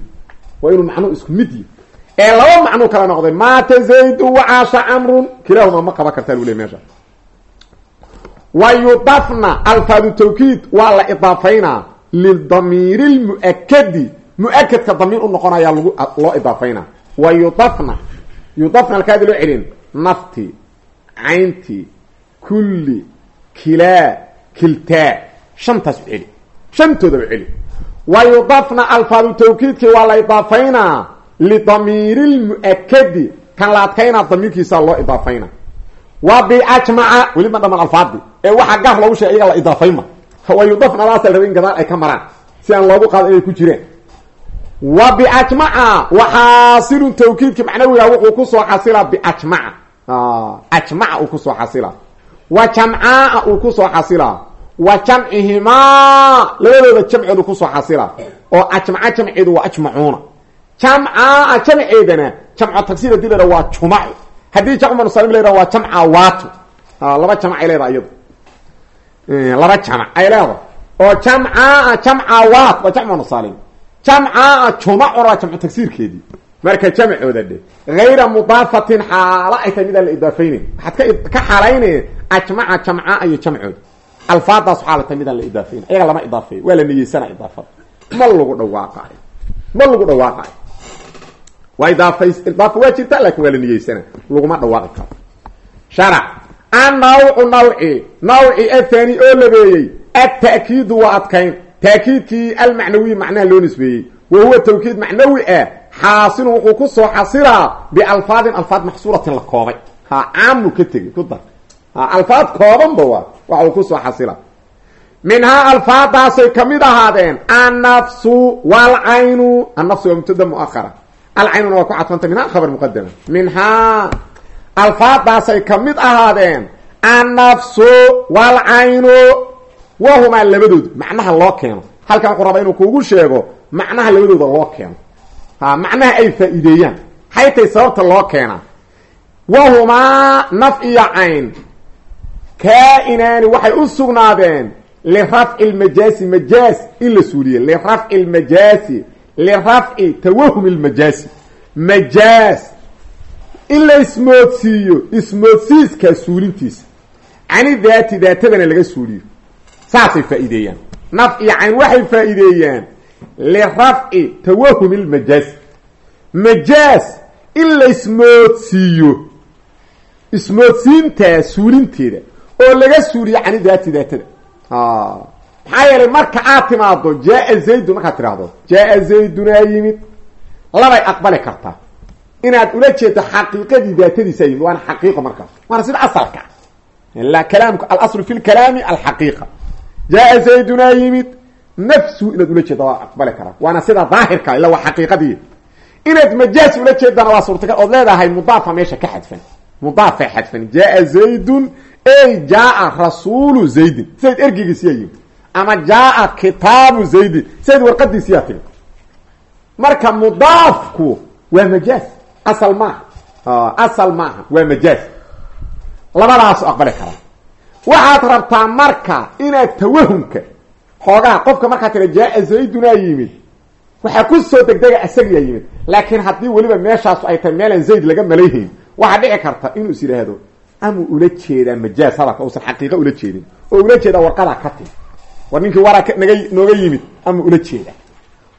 waa inuu macnuhu isku mid yihi ee laba macnuu kala noqday. Maata zaydun wa caasha camrun kilaahuma ma qaba karta lagu leey meesha. Wa yudafna alfaadu tawkiid waa la idaafaynaa lidamiiri lmu'akadi mu'akadka damiir u noqonayaa lagu loo idaafaynaa wa yudafna yudafna alkaadi loo celin. Nafti caynti kulli kilaa kiltaa. Shantaas u celi. Shantooda u celi. Wa yudafna alfaadu tawkiidkii waa la idaafaynaa lidamiiri lmu'akadi kan la adkaynaa damiirkiisaa loo idaafaynaa wa biajmaca weli ma dhaman alfaadi ee waxaa gaar loogu sheegay iyaga la idaafayma wa yudafna alaasal raba in gadaal ay ka maraan si aan loogu qaado inay ku jireen wa biajmaca wa xaasilun tawkiidki macnawiga wuxuu ku soo xasilaa biajmaca ajmaca uu ku soo xasilaa wa jamcaaa uu ku soo xasilaa wa jamcihimaa labadooda jamceedu ku soo xasilaa oo ajmaca jamceedu waa ajmacuuna jamcaaa jamceedana jamco tagsiir haddii la waa jumacu haddii jamcu musalim la waa jamca waatu laba jamc ay leedahay iyadu. Laba jamc ay leedahay. Oo jamcaa jamca waat waa jamcu musalim jamcaa jumacuna waa jamcu tagsiirkeedii. Marka jamcooda dhe hayra mudaafatin xaalo ay tahay midaan la idaafaynayn waxaad ka xaalaynaya ajmaca jamcaa iyo jamcooda alfaadaas xaala tahay midaan la ayaga lama idaafeeyo waa la niyeysana ma lagu dhawaaqaayo ma lagu dhawaaqaayo waa idaafa idaafa waa jirta laakiin waa la niyeysana. Laguma dhawaaqi karo. Sharac annawcu nawci nawci athani oo labeeyey alta'kiidu waa adkayn. Taakiidkii almacnawiyi macnaha loo nisbeeyey. Wa huwa tawkiid macnawi ah xaasilun wuxuu ku soo xasilaa bialfaadin alfaad maxsuuratin la koobay. Ha caamu ka tegey ku dar. Alfaad koobanba waa waxa uu ku soo xasilaa minhaa alfaadaasay ka mid ahaadeen annafsu walcaynu annafsu waa mubtada muahara alcaynuna waa ku cadfanta minhaa khabar muqadama minhaa alfaadaasay ka mid ahaadeen annafsu walcaynu wahumaa labadooda macnaha loo keeno. Halkan wuxuu rabaa inuu kuugu sheego macnaha labadooda loo keeno. Ha macnaha ay faa'iideeyaan. Maxay tay sababta loo keenaa wahumaa naf iyo cayn. Kaa-inaani waxay u sugnaadeen lirafci lmajaasi majaas in la suuliye lirafci lmajaasi lirafci tawahumi lmajaasi majaas in la ismoodsiiyo ismoodsiiskaa suulintiisa cani daati daatadana laga suuliyo saasay faa'iideeyaan naf iyo cayn waxay faa'iideeyaan lirafci tawahumi lmajaasi majaas in la ismoodsiiyo ismoodsiintaa suulinteeda oo laga suuliyo cani daati daatada maxaa yeelay marka aad timaado jaa zaydun markaad tidhaahdo jaa zaydunaa yimid. Labay aqbali kartaa. Inaad ula jeedo xaqiiqadii daatadiisa yimid waana xaqiiqo markaas waana sida asalka. La kalaamku alaslu fi lkalaami alxaqiiqa jaa zaydunaa yimid. Nafsuhu inaad ula jeeda waa aqbali karaa waana sida daahirka ila waa xaqiiqadii. Inaad majaas ula jeedana waa suurtagal ood leedahay mudaafa meesha ka xadfan. Mudaafa xadfan. Jaa zaydun ey jaaa rasuulu zaydin. Sayd ergigiisiyaa ama jaaa kitaabu zaydin sayd warqadiisiyaa timid marka mudaafku waa majaaz. Asal maaha asal maaha waa majaaz. Labadaasu aqbali karaa waxaad rabtaa marka inaad tawahumka xoogaha qofka markaa tira jaa zaydunaa yimid. Waxaa ku soo degdega isagiyaa yimid. Laakiin haddii weliba meeshaasu ay tahay meelaan zayd laga malayhayn waxaa dhici karta inuu is yidhaahdo ama ula jeedaa majaaz hadalka uusan xaqiiqa ula jeedin oo ula jeedaa warqadaa ka timi war ninkii waraa naga nooga yimid ama ula jeeda.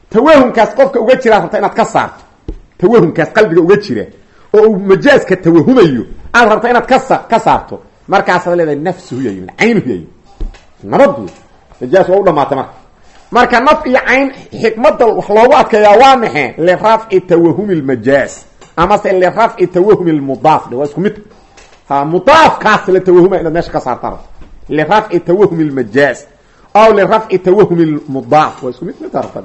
Tawahumkaas qofka uga jiraa rabta inaad ka saarto. Tawahumkaas qalbiga uga jira oo uu majaaska tawahumayo aad rabta inaad ka sa ka saarto. Markaasaad leedahay nafsuhu yaa yimid caynuhu yaa yimid nabad majaas waa u dhamaatay marka. Marka naf iyo cayn xikmadda wax loogu adkeeyaa waa maxe lirafci tawahumi lmajaaz amase lirafci tawahumi lmudaaf dhe waa isku mid. Ha mudaafkaas la tawahuma inaad meesha ka saarta rabto lirafci tawahumi lmajaaz aw lirafci tawahumi lmudaaf waa isku mid mid rabta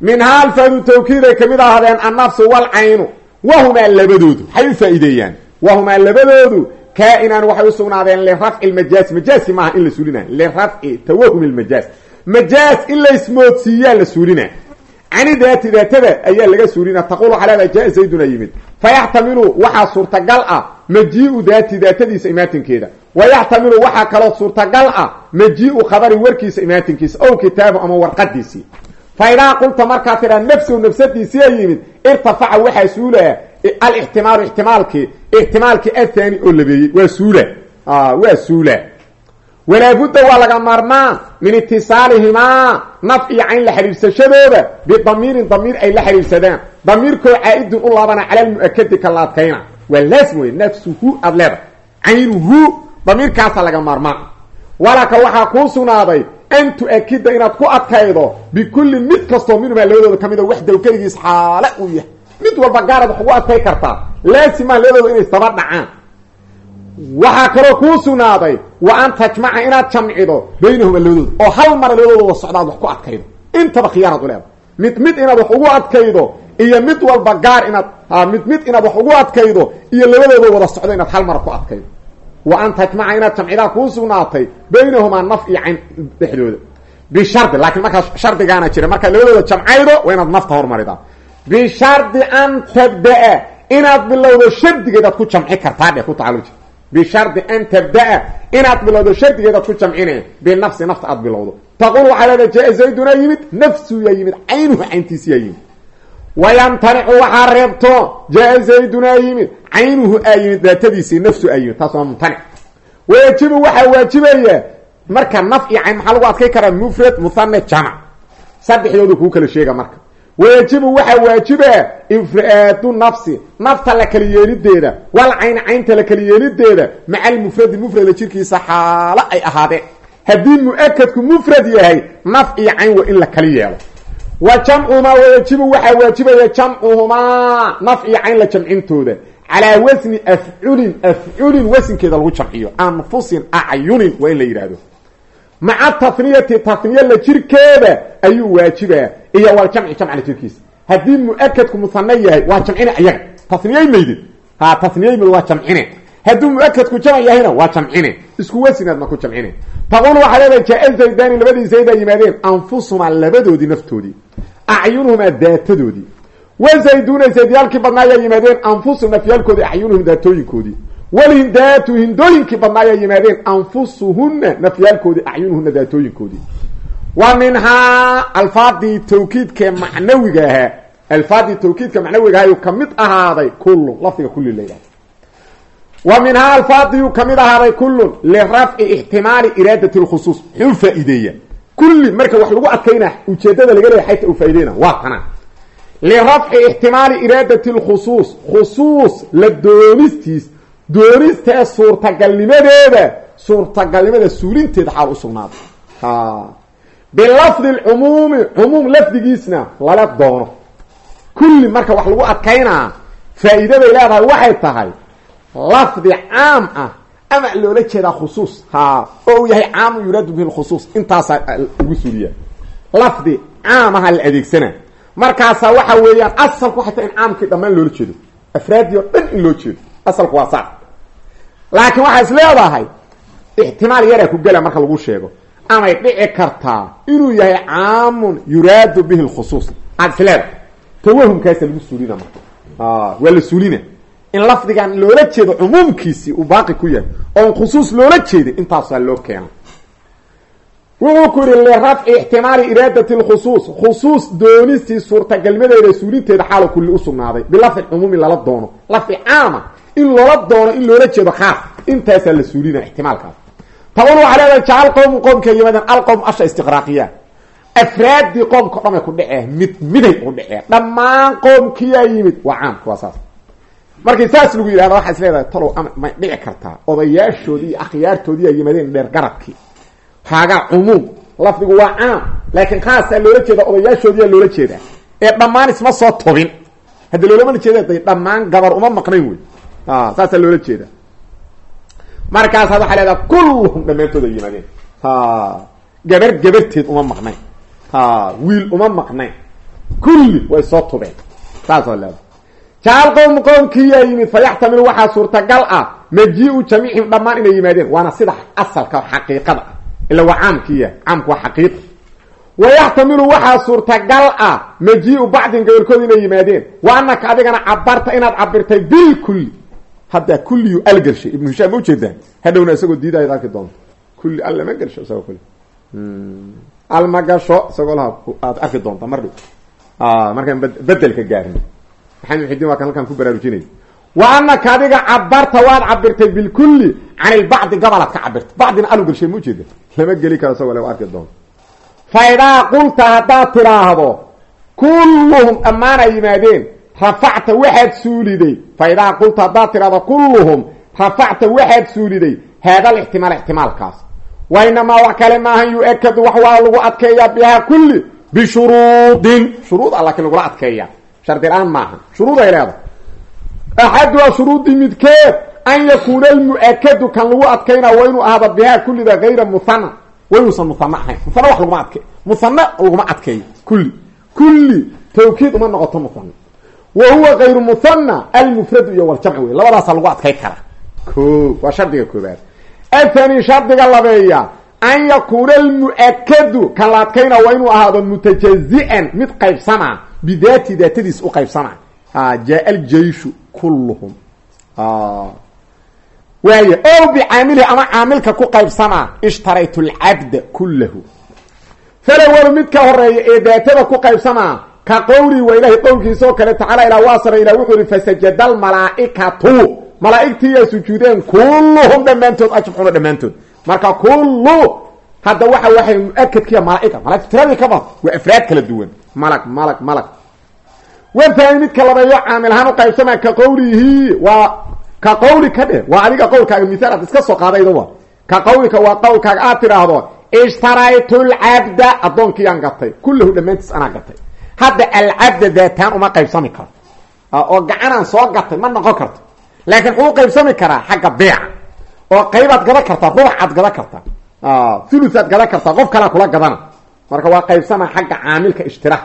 minhaa alfaadu tawkiiday ka mid ahaadeen annafsu walcaynu wahumaa labadoodu waxay u faa-iideeyaan wahumaa labadoodu kaa-inaan waxay usugnaadeen lirafci lmajaasi majaasi maaha in la suulina lirafci tawahumi lmajaas majaas in la ismoodsiiyaa la suulina cani daati daatada ayaa laga suulina taqulu xaleeda jaa zayduna yimid fayaxtamilu waxaa suurtagal ah majii-u daati daatadiisa imaatinkeeda wayaxtamilu waxaa kaloo suurtagal ah majii-u khabari warkiisa imaatinkiisa ow kitaabu ama warqadiisii fa idaa qulta markaa tidhaa nafsow nafsadiisiya yimid irtafaca waxaa suulaya alixtimaalu ixtimaalkii ixtimaalkii athani oo labeeyey waa suula waa suula walaabudda waa laga maarmaan min itisaalihimaa naf iyo cayn la xidhiidsashadooda bidamiirin damiir ay la xidhiidsadaan damiirkoo caa-idun u laabana cala ka la adkayna waa damiirkaasa laga maarmaan walaka waxaa kuu sugnaaday an tu-akida inaad ku adkaydo bikulli mid kastoo minhumaa labadooda ka mid o waxdaw keligiis xaale uu yahay. Mid walba gaarad wax ugu adkay kartaa laasimaa labadooda inay isdaba dhacaan. Waxaa kaloo kuu sugnaaday wa an tajmaca inaad jamcido baynahuma labadooda oo hal mara labadooda wada socdaad wax ku adkaydo. Intaba khiyaanaad u leedahay. Mid mid inaad wax ugu adkaydo iyo mid walba gaar inaad mid mid inaad wax ugu adkaydo iyo labadooda wada socdo inaad hal mara ku adkaydo wa an tajmaca inaad jamcidaa kuu sugnaatay baynahumaa naf iyo cayn dhexdooda. Bishardi laakiin markaa shardigaana jira. Markaad labadooda jamcaydo waa inaad nafta hormaridaa bishardi an tabdaa inaad bilowdo shardigeedaad ku jamci kartaa dheh ku tacalluji bishardi an tabdaa inaad bilowdo shardigeedaad ku jamcine binafsi nafta aad bilowdo. Taqul waxaa leeda jaa zayduna yimid nafsuyaa yimid caynuhu cayntiisiyaa yimid wayamtanicu waxaa reebto jaa zaydunaa yimid caynuhu aa yimid daatadiisii nafsu aa yimid taas waa mumtanic wayajibu waxaa waajibaya marka naf iyo cayn maxaa lagu adkay karaa mufrad muhane jamac saddexdoodu kuu kala sheega marka wayajibu waxaa waajiba ifraadu nafsi nafta la kala yeelideeda wal cayn caynta la kala yeelideeda maca almufradi mufrada jirkiisa xaalo ay ahaadeen haddii mu'akadku mufrad yahay naf iyo cayn waa in la yeelo wa jamcuhumaa wayajibu waxaa waajibaya jamcuhumaa naf iyo cayn la jamcintooda calaa wasni afculin afculin wasinkeeda lagu jamciyo. Anfusin acyunin waa in la yidhaahdo maca taniyati taniya la jirkeeda ayuu waajibaa iyo waljamci jamc la jirkiisa. Haddii mu'akadku muhane yahay waa jamcine ayaga. Taniyay maydid ha taniyay mayd waa jamcine hadduu mu'akadku jamc yahayna waa jamcine. Isku wasinaadna ku jamcine. Taqul waxaa leedahay jaa zaydani labadii zaydaa yimaadeen. Anfusumaa labadoodii naftoodii. Acyunuhumaa daatadoodii. Wa zayduna zaydyaalkii badnaayaa yimaadeen. Anfusu nafyaalkoodii acyunuhum daatooyinkoodii. Walhindaatu hindooyinkii badnaayaa yimaadeen. Anfusuhuna nafyaalkoodii acyunuhuna daatooyinkoodii. Wa minhaa alfaadii tawkiidka macnawiga ahaa. Alfaadii tawkiidka macnawiga ahayu ka mid ahaaday kullu lafdiga kulli la yidhahdo wa minhaa alfaadiyuu ka mid ahaaday kullun lirafci ixtimaali iraadati lkhusuus muxuu faa-ideeya kulli marka wax lagu adkayna ujeedada laga leeya xayta uu faa-ideyna waa tanaa. Lirafci ixtimaali iraadati lkhusuus khusuus la doonistiis doonistee suurtagalnimadeeda suurtagalnimada suulinteeda xaal u sugnaaday. Bilafdi lcumuumi cumuum lafdigiisna lala doono. Kulli marka wax lagu adkaynaa faa-iidaday leedahay waxay tahay lafdi caam ah ama loola jeedaa khusuus ha oo uu yahay caamu yuraadu bihi lkhusuus intaasaa ugu suuliya. Lafdi caam aha la adeegsana. Markaasaa waxa weeyaan asalku waxay tahay in caamkii dhammaan loola jeedo. Afraadii oo dhan in loo jeedo. Asalku waa sax laakiin waxaa is leedahay ixtimaal yaraa ku gela marka lagu sheego. Amay dhici kartaa inuu yahay caamun yuraadu bihi lkhusuus. Aad is leedahay. Tawahumkaasa lagu suulina marka. Waa la suulina in lafdigan loola jeedo cumuumkiisii uu baaqi ku yahay oon khusuus loola jeedin intaasaa loo keena wuxuu ku yihi lirafci ixtimaali iraadati lkhusuus khusuus doonistii suurtagalmadeeda suulinteeda xaalo kulli usugnaaday bilafdi cumuumi lala doono. Lafdi caama in loola doono in loola jeedo khaas intaasaa la suulina ixtimaalkaas. Taban waxaa leedahay jacal qowmu qoomka yimaadeen alqowm asha istiqraaqiya afraadii qoomka o dhan ku dhaceen mid miday u dhaceen. Dhammaan qoomkiyaa yimid waa caamka waa saas markii saas lagu yidhahda waxaa is leedahay talow may dhici kartaa odayaashoodii iyo akhyaartoodii ay yimaadeen dheer garadkii haagaa cumuum. Lafdigu waa caam. Laakiin khaasaa loola jeeda odayaashoodiyaa loola jeedaa. Ee dhammaan isma soo tobin. Haddi loolama jeeda day dhammaan gabar uma maqnayn wey. Saasaa loola jeeda markaasaad waxaa leedaha kulluhum dhammaantood ay yimaadeen. Gabar gabarteed uma maqnayn. Wiil uma maqnayn. Kulli way soo tubeen saasoo leeda jaal qowm qowmkiiyaa yimid fa yaxtamilu waxaa suurtagal ah maji-u jamiicihim dhammaan inay yimaadeen. Waana sida asalka xaqiiqada ah. Ila waa caamkiiya caamku waa xaqiiqa wa yaxtamilu waxaa suurtagal ah maji-u bacdin gobolkood inay yimaadeen. Wa anaka adigana cabarta inaad cabirtay bilkulli hadda kulliyu algelshay ibnu hishaam ma ujeedaan. Hadhowna isagoo diidaayad arki doonto. Kulli al ma gelsho isagoo kule alma gasho isagoo laha aad arki doonta mar dhow markaan bedelka gaarin maxamed waa kan halkaan ku baraarujinay. Wa anaka adiga cabarta waad cabirtay bilkulli can ilbacdi gobolaad ka cabirtay bacdina alu gelshay ma lama geli karo isagoo le arki doonto fa idaa qulta haddaad tidhaahdo kulluhum dhammaan yimaadeen rafacta waxaad suuliday. Fa idaa qulta haddaad tidhahdo kulluhum rafacta waxaad suuliday. Haada alixtimaal ixtimaalkaas. Wa inamaa wax kale maahan yu-akadu wax lagu adkeeyaa bihaa kulli bishuruudin shuruud a laakiin lagula adkeeya shardi la'aan maaha shuruud ay leedahay axaduha shuruudii midkeed an yakuuna almu-akadu kan lagu adkaynaa waa inuu ahaado bihaa kullida hayra muhana wa inuusan muhana ahayn muhana wax laguma adke muhana laguma adkeeyo kulli kulli tawkiid uma noqoto muhana wa huwa kayru muhana almufradu iyo waljamc wey labadaasa lagu adkay karaa ko waa shardiga koobaad athani shardiga labeeya an yakuuna almu-akadu kan la adkayna waa inuu ahaado mutajazi'an mid qaybsana bidaati daatadiis u qaybsana jaa aljeyshu kulluhum waay o bicaamilihi ama caamilka ku qaybsana ishtaraytu alcabda kullahu falawalu mid ka horreeya ee daatada ku qaybsana ka qowlii waa ilahay qowlkiisa oo kale tacaala ilaa waasara ilah wuxuu yihi fasajada almalaaikatu malaaigtiiyaa sujuudeen kulluhum dhammaantood ajmacuuna marka kullu hadda waxa waxay mu'akadkiya malaaika malaigta tiradii ka bad waa afraad kala duwan. Malag malag malag wathani midka labeeyo caamil ahaan u qaybsama ka qowlihi waa ka qawli ka dhe waa adiga qowlkaaga misaal iska soo qaadaydawa ka qawlika waa qowlkaaga aad tidhaahdo ishtaraytu alcabda addoonkiyaan gatay kullahu dhammaantiis anaa gatay hadda alcabda daataan uma qaybsami karo. Oo gacanaan soo gatay ma noqon karto. Laakiin wuxuu qaybsami karaa xagga beeca oo qaybaad gadan kartaa rubacaad gadan kartaa. Thulusaad gadan kartaa qof kalea kula gadana. Marka waa qaybsama xagga caamilka ishtiraak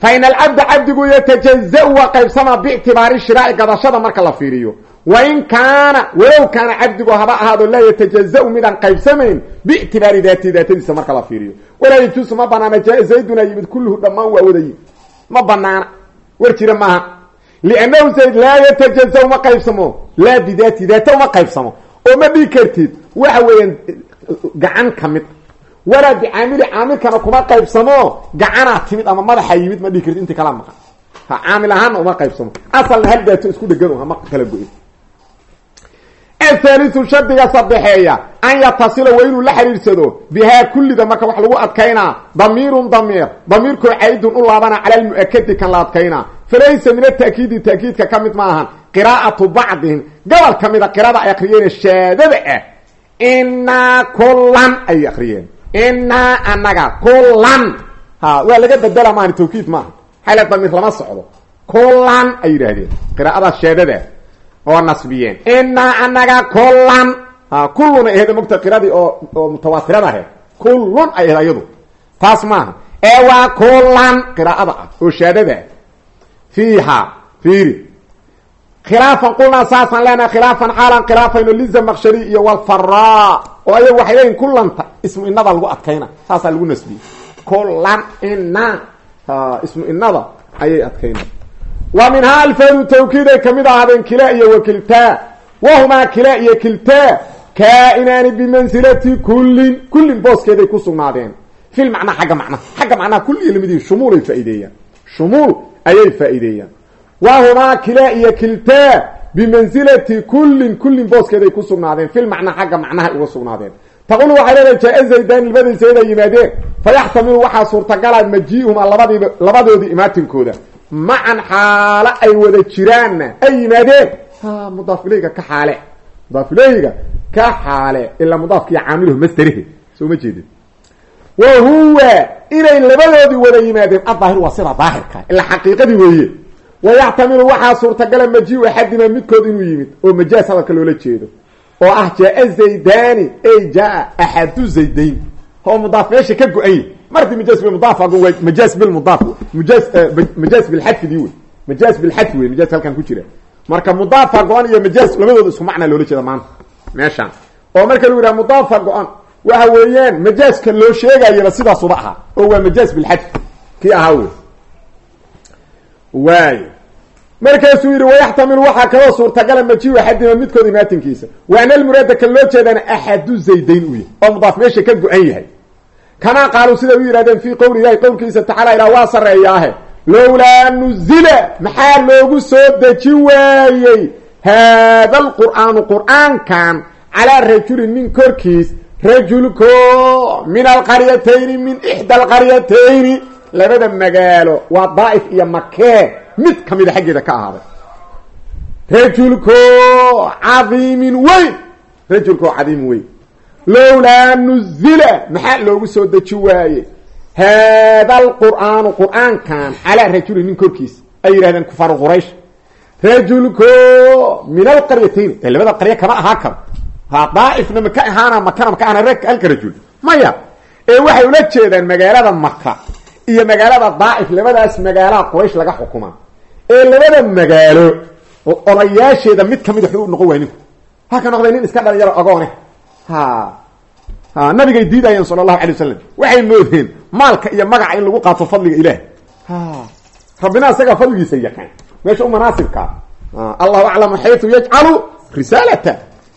fa in alcabda cabdigu yatajazau waa qaybsamaa biictibaari shiraaci gadashada marka la fiiriyo. Wa in kaana walow kaana cabdigu haba ahaado laa yatajazau midaan qaybsamayn biictibaari daati daatadiisa marka la fiiriyo. Walaa yajuusu ma banaana jaa zayduna kulluhu dhammaan waa wadayi ma banaana war jira maaha. Liannahu zayd laa yatajazau ma qaybsamo. Laa bidaati daata uma qaybsamo oo ma dhigi kartid waxa weeyaan gacan ka mid. Walaa bicaamili caamilkana kuma qaybsamo gacanaa timid ama madaxa yimid ma dhigi kartid inti kala maqan. Ha caamil ahaanna uma qaybsamo asalna hal isku dhegan hama kala go-in. Athalisu shardiga sadexeeya an yatasila waa inuu la xiriirsado bihaa kullida marka wax lagu adkaynaa damiirun damiir damiirkoo caydun u laabana cala lmu-akadi kan la adkaynaa falaysa min ataakiidi taakiidka ka mid qiraa'atu bacdihim. Gobol ka mida qirada ay akriyeen shaadada ah inaa kulan ayay akriyeen. Inaa anaga kulan ha waa laga bedela maahan tawkiid maaha. Xayla damiir lama socdo. Kulan ay yidhaahdeen. Qiraa'adaas shaadada oo nasbiyeen. Inaa anaga kulan ha kullun ay ahayd mogta qiradii oo oo mutawaatirada ahayd kullun ay ahayd ayadu. Taas maaha. Ee waa kulan ah oo shaadada ah fiiha khilaafan qulnaa saasaan leenahay khilaafan xaalan khilaafayno liza makshari iyo walfaraa oo ayagu waxay leeyihiin kullanta ismu inada lagu adkayna saasaa lagu nasbiyey kullan ina ismu inada ayay adkayna. Wa minhaa alfadu tawkiid ay ka mid ahaadeen kila iyo wakiltaa wahumaa kila iyo kiltaa kaa-inaani bimansilati kullin kullin booskeeday ku sugnaadeen. Fil macnaa xagga macnaha xagga macnaha kulliya lamidii shumuulay faa'ideeyaan shumuul ayay faa'iideeyaan wahumaa kila iyo kiltaa bimansilati kullin kullin booskeeday ku sugnaadeen. Fil macnaa xagga macnaha uga sugnaadeen. Taqul waxay leedahay jaa zaydani labadii zayd ay yimaadeen. Fayaxtamilu waxaa suurtagala majiihuma labadiiba labadoodii imaatinkooda macan xaalo ay wada jiraanna ay yimaadeen. Ha mudaaf ilayga ka xaale. Mudaaf ilayga ka xaale. Ilaa mudaafkiiyo caamiluhu masterihi. Soo ma jeedin. Wa huwa inay labadoodii wada yimaadeen. Adaahir waa sida daahirka. Ilaa xaqiiqadii weeye wayaxtamilu waxaa suurtagala maji-u axadima midkood inuu yimid oo majaas hadalka loola jeedo oo ah jaa zaydani ey jaa axadu zaydayn oo mudaaf meesha ka go-anya marti majaas bilmudaafagu waa majaas bilmudaaf majaas majaas bilxadfidii wey majaas bilxadfi wey majaas halkan ku jira marka mudaafa go-an iyo majaas labadooda isku macnaa loola jeeda maanta meeshaan oo marka lagu yidhaha mudaafa go-an waxa weeyaan majaaska loo sheegayaba sidaasuba ahaa oo waa majaas bilxadfi kii ahaa markaasuu yidhi wayaxtamilu waxaa kaloo suurtagala majiu axadima midkood imaatinkiisa wa ana almuraada kan loo jeedana axadu zaydayn u yahay. Oo mudaaf meesha ka go-an yahay. Kamaa qaaluu siday u yidhahdeen fii qowli ilahi qowlkiisa tacala ilaa waa sarreeyaahe lowlaa nuzila maxaa loogu soo deji waayey haada alqur'aanu qur'aankan calaa rajulin nin korkiis rajulko min alqaryatayni min ixda alqaryatayni labada magaalo waa daa'if iyo makee mid ka mida xaggeeda ka ahaaday. Rajulko cadiimin weyn. Rajulko cadiimin weyn. Lowlaa nuzila maxaa loogu soo deji waaye haada alqur'aanu qur'aankan calaa rajulin nin korkiis ay yidhahdeen kufaaru quraysh. Rajulko min alqaryatayn ee labada qarya kama ahaa karo. Ha daa'ifna maka ahaana makana maka ahana reg halka rajul. Maya ee waxay ula jeedaan magaalada maka iyo magaalada daa'if labadaas magaalaa quraysh laga xukumaa ee labada magaalo odayaasheeda mid ka mid waxu u noqon waay ninku. Ka noqday nin iska dhalinyaro agoone ha. Ha nabigay diidayeen sala allahu alay wasalam waxay moodeen maalka iyo magaca in lagu qaato fadliga ilaah. Ha. Rabbina isagaa fadligiisa yaqaan. Meesha u manaasibkaa allahu aclamu xaytu yajcalu risaalata.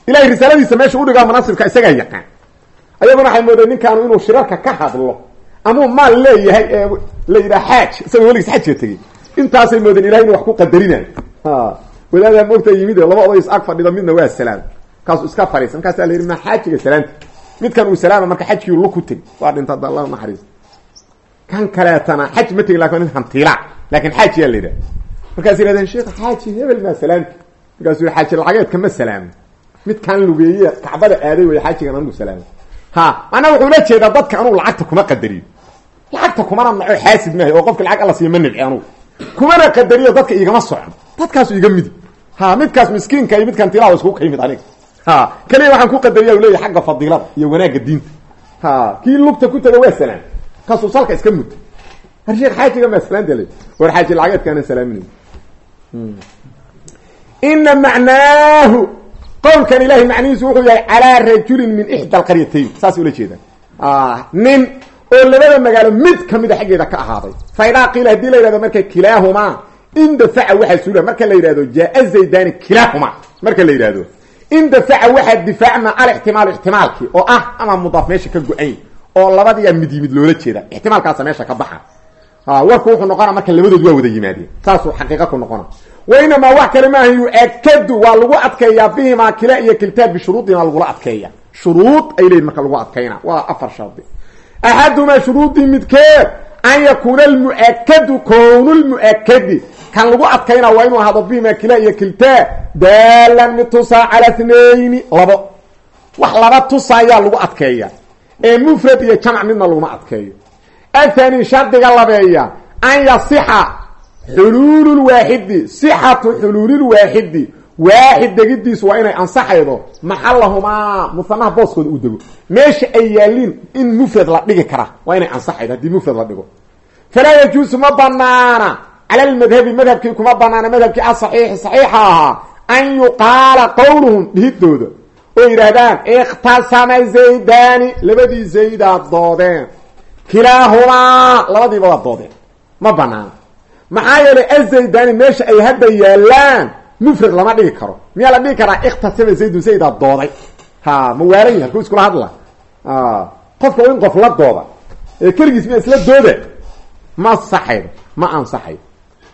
Ilahay risaaladiisa meesha udhigaa manaasibka isagaa yaqaan. Ayaguna waxay moodeen ninkaanu inuu shirarka ka hadlo. Amuu maal leeyahay ee la yidhaha xaaj. Isagoo weligiis xajka tegey intaasay moodeen ilahay inu wax ku qadarinayo wadaadaan moogta yimid laba oday is ag fadhido midna waa salaam. Markaasuu iska fariisa markaasaa la ma xaajiga salaanta. Midkan uu salaama marka xajkii lu ku tegi. Waa dhinta ada alla naxariis. Kan kaleetana xaj ma tegi laakiin nin hantiila. Laakin xaajiyaa la yidhaha markaas yidhahdeen sheekh xaaji hebel maa salaamti markaasuu yii xaaji lacageedka ma salaamo midkaan lugeeye kacbada aaday way xaajigan anigu salaamo ha. Macnaa wuxuu la jeedaa dadka anugu lacagta kuma qadariyo. Lacagta kumana naco xaasid maahay oo qofka lacag alla siiyo ma nibci anugu kumana qadariyo dadka igama socon? Dadkaasu iga midi ha midkaas miskiinka iyo midkaan tilaa iskugu ka yimid aniga. Ha kaliya waxaan ku qadariya u leeyahy xagga fadiilada iyo wanaagga diinta. Ha kii lugta ku taga waa salaam kaasuu salka iska mudta har sheekh xaajiga maa salaanta le war xaaji lacageedkaanan salaaminayn ina macnaahu qowlkan ilahay macnihiisu wuxuu yahay calaa rajulin min ixda alqaryatayn. Saas ula jeedaan nin oo labada magaalo mid kamida xaggeeda ka ahaaday. Fa idaa qiila haddii la yidhahdo marka kilaahumaa indafaca waxaa suula marka la yidhahdo jaa zaydani kilaahumaa marka la yidhahdo indafaca waxaa difaacna alixtimaalu ixtimaalkii oo ah ama mudaaf meesha ka go'ay oo labadiyaa mid yimid loola jeeda ixtimaalkaasa meesha ka baxa. Warku wuxuu noqona marka labadood waa wada yimaadeen saasuu xaqiiqa ku noqona wainamaa wax kale maaha yu-akadu waa lagu adkeeyaa bihimaa kila iyo kiltaa bishuruudina lagula adkeeya shuruud ay leeyihiin marka lagu adkayna waa afar shardi axadumaa shuruudii midkeed an yakuuna almu'akadu kownu lmu'akadi kan lagu adkayna waa inuu ahaado bihimaa kila iyo kiltaa daalan mid tusaa cala thnayni labo wax laba tusaayaa lagu adkeeya ee mufrad iyo jamc midna laguma adkeeyo athani shardiga labeeya an yasixa xuluulu lwaaxidi sixatu xuluuli lwaaxidi waaxid degidiisu waa inay ansaxaydo maxalahumaa musanaha booskooda uu dego. Meesha ay yaaliin in mufrad la dhigi kara waa inay ansaxaydo haddii mufrad la dhigo. Falaa yajuusu ma banaana cala lmadhabi madhabkii kuma banaana madhabkii asaxiixi saxiixa ahaa an yuqaala qowluhum dhihidooda oo yidhaahdaan ikhtasama zaydani labadii zaydaa doodeen. Kilaahumaa labadiiba waa doodeen. Ma banaana maxaa yeelay azaydani meesha ay hadda yaalaan mufrad lama dhigi karo. Miyaa la dhigi karaa? Ikhtasama zaydun zaydaa dooday. Ha ma waaran yahay halkuu iskula hadla. Qofka in qof la dooda. Ee keligiis miyaa isla dooda. Ma saxaydo ma ansaxayo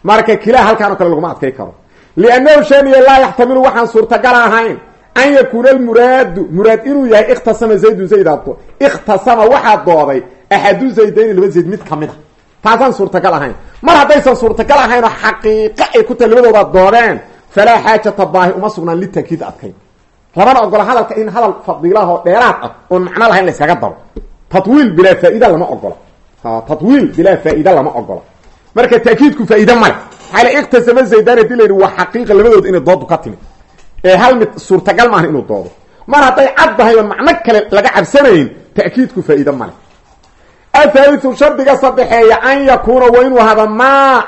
marka kilaa halkaan o kale laguma adkay karo. Liannahu shaniya laa yaxtamilu waxaan suurtagal ahayn an yakuuna almuraadu muraad inuu yahay ikhtasama zaydun zaydaa ikhtasama waxaa dooday axadu zaydayni laba zayd mid ka mid a taasaan suurtagal ahayn. Mar haddaysan suurtagal ahayn oo xaqiiqo ay ku tahay labadooda doodeen falaa xaajata baahi uma sugnaan litaakiid adkayn labana ogola hadalka in hadal fadiilahoo dheeraad ah oon macno lahayn la yskaga daro tatwiil bilaa faa-ida lama ogola tatwiil bilaa faa-ida lama ogola marka taakiidku faa-ide male maxaa ikhtasama zaydan haddii la yidhi waa xaqiiqa labadooda inay doodu ka timid ee hal mid suurtagal maahan inuu doodo mar hadday cad tahay oon macno kale laga cabsanayn ta'kiidku faa-ide male athalitu shardiga saddexeeya an yakuuna waa inuu hada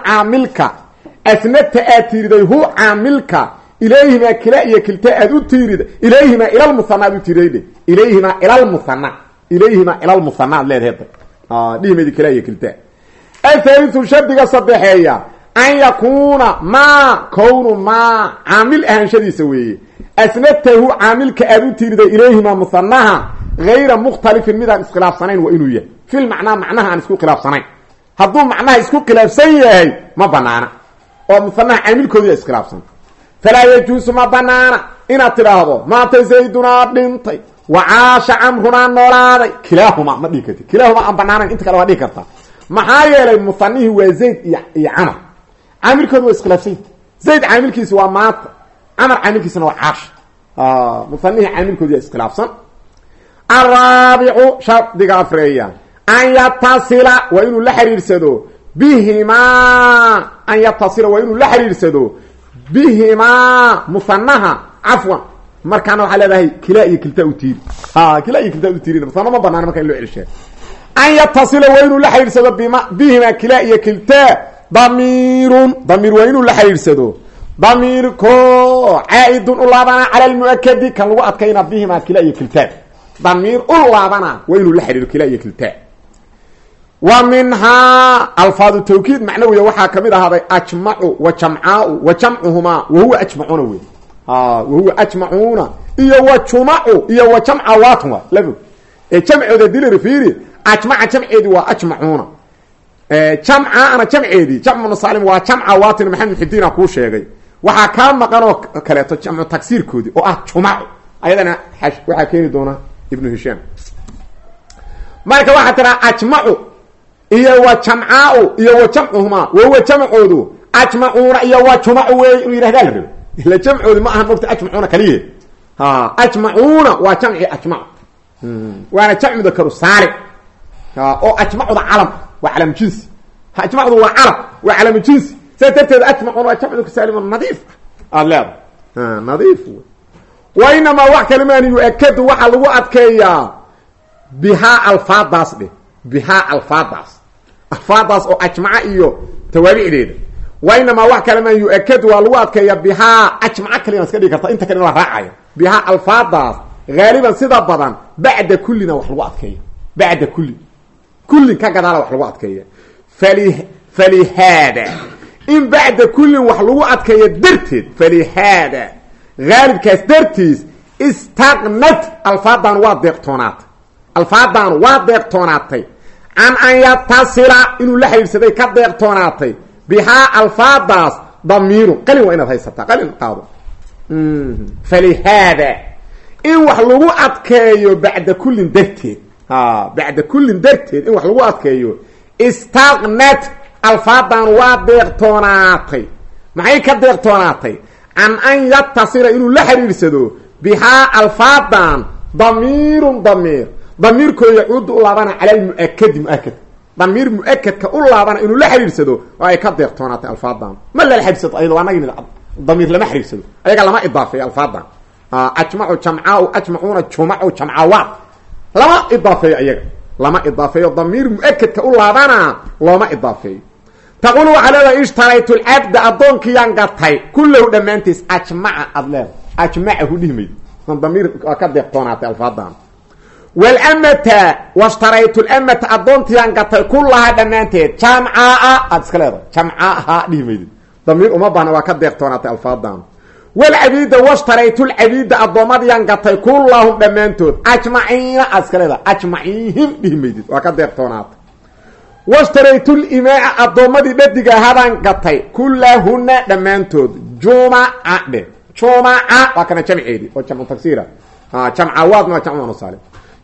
caamilka asnadta aad tiiriday hu caamilka ilayhimaa kila iyo kilta aad u tiirida ilayhimaa ilalmuhana aad u tiiridayde ilayhimaa ilalmuhana ilayhimaa ilalmuhana aad leedahay dhihimedi kila iyo kilta athalitu shardiga saddexeeya an yakuuna maa kownu maa caamil ahaanshadiisa weeye asnadtahu caamilka aad u tiiriday ilayhimaa muhanaha gayra mukhtalifin midaan iskhilaafsanayn waa inuu yahay fil macnaa macnaha aan isku khilaafsanayn hadduu macnaha isku khilaafsan yahay ma banaana oo muhanaha caamilkoodiia iskhilaafsan falaa yajuusu ma banaana. Inaad tidhaahdo maanta zaydunaa dhintay. Wa caasha camrunaa noolaaday. Kilaahumaa ma dhihi karti kilaahumaa aan banaanayn inta kale waa kartaa. Maxaa yeelay muhanihii waa zayd iyo iyo camar. Caamilkooda waa iskhilaafsanya zayd caamilkiisi waa maanta. Camar caamilkiisina waa caasha muhanihii caamilkoodiia iskhilaafsan araabicu shardiga afreeya. An yatasila waa inuu la xiriirsado bihimaa an yatasila waa inuu la xiriirsado bihimaa muhanaha cafwan markaana waxaa leedahay kila iyo kilta u tiiri kila iyo kilta u tiirin muhana ma banaana marka in loo celishaa an yatasila waa inuu la xiriirsado bihimaa kila iyo kilta damiirun damiir waa inuu la xiriirsado damiirko caa-idun u laabana cala lmuakadi kan lagu adkayna bihimaa kila iyo kilta damiir u wa minhaa alfaadu tawkiid macnawiya waxaa ka mid ahaaday ajmacu wa jamcaau wa jamcuhumaa wahuwa ajmacuuna wey wahuwa ajmacuuna iyo wa jumacu iyo wa jamcawaatun wa labo ee jamcooda dilir fiiri ajmaca jamceedii waa ajmacuuna jamcaana jamceedii jamcu nasaalim waa jamcawaatin maxamed muxidiina kuu sheegay. Waxaa kaa maqan oo kaleeto jamcu tagsiirkoodii oo ah jumacu ayadana waxaa keeni doona ibnu hishaam. Marka iyo wa jamcaau iyo wa jamcuhumaa wahuwa jamcoodu. Ajmacuuna iyo wa jumacu wey inuu yihahdaa la rabo. Ila jamcoodu ma aha mogta ajmacuuna kaliya ajmacuuna waa jamci ajmac waana jamcu dakaru saali oo ajmacuda calam waa calam jinsi. Ajmacdu waa calam waa calam jinsi. Saas darteed ajmacuuna waa jamcu dakaru saalim nadiif aada leedahay? Nadiif wa inamaa wax kalimaan yu-akadu waxaa lagu adkeeyaa bihaa alfaadaas dheh bihaa alfaadaas alfaadaas oo ajmaca iyo tawaabicdeeda wa inamaa wax kalimaan yu-akadu waa lagu adkeeyaa bihaa ajmaca kalina iska dhigi karta inta kale in la raacayo bihaa alfaadaas haaliban sida badan bacda kullina wax lagu adkeeya bacda kulli kullin ka gadaala wax lagu adkeeya fali falihaada in bacda kullin wax lagu adkeeya darteed falihaada haalibkaas dartiis istaqnad alfaadan waa deeqtoonaatay alfaadan waa deeqtoonaatay can an yatasila inuu la xidhiidhsaday ka deeqtoonaatay bihaa alfaadaas damiiru. Qalin waa inaad haysataa qalin qaado. Falihaada in wax lagu adkeeyo bacda kullin darteed. Bacda kullin darteed in wax lagu adkeeyo istaqnad alfaadan waa deeqtoonaatay maxay ka deeqtoonaatay can an yatasila inuu la xidhiidhsado bihaa alfaadan damiirun damiir damiirkoo yacuudu u laabana cala lmuakadi muakad damiir mu'akadka u laabana inuu la xidhiidhsado oo ay ka deeqtoonaatay alfaadan ma lala xidhiidsado ayado anagi damiir lama xidhiidsado ayaga lama idaafeeyo alfaadan ajmacu jamcaau ajmacuuna jumacu jamcawaat lama idaafeeyo ayaga. Lama idaafeeyo damiir mu'akadka u laabana looma idaafeeyo taqulu waxaa leedahay ishtaraytu lcabda addoonkiyaan gatay kullahu dhammaantiis ajmaca aada leeda ajmacahu waa ka deeqtoonaatay alfaadan wlmata washtaraytu lamata addoontiyaan gatay kullahaa dhammaanteed. Jamcaa aada iska leedahay. Jamcaaha dhihmaydid damiir uma baahna waa ka deeqtoonaatay alfaadan walcabiida washtaraytu lcabiida addoomadiyaan gatay kullahum dhammaantood. Ajmaciina aada iska leedahay. Ajmaciihim dhihmaydid waa ka deeqtoonaatay. Washtaraytu limaa addoommadii dhadiga habaan gatay kullahuna dhammaantood. Jumaca dhe. Jumaca waa kana jamceedii oo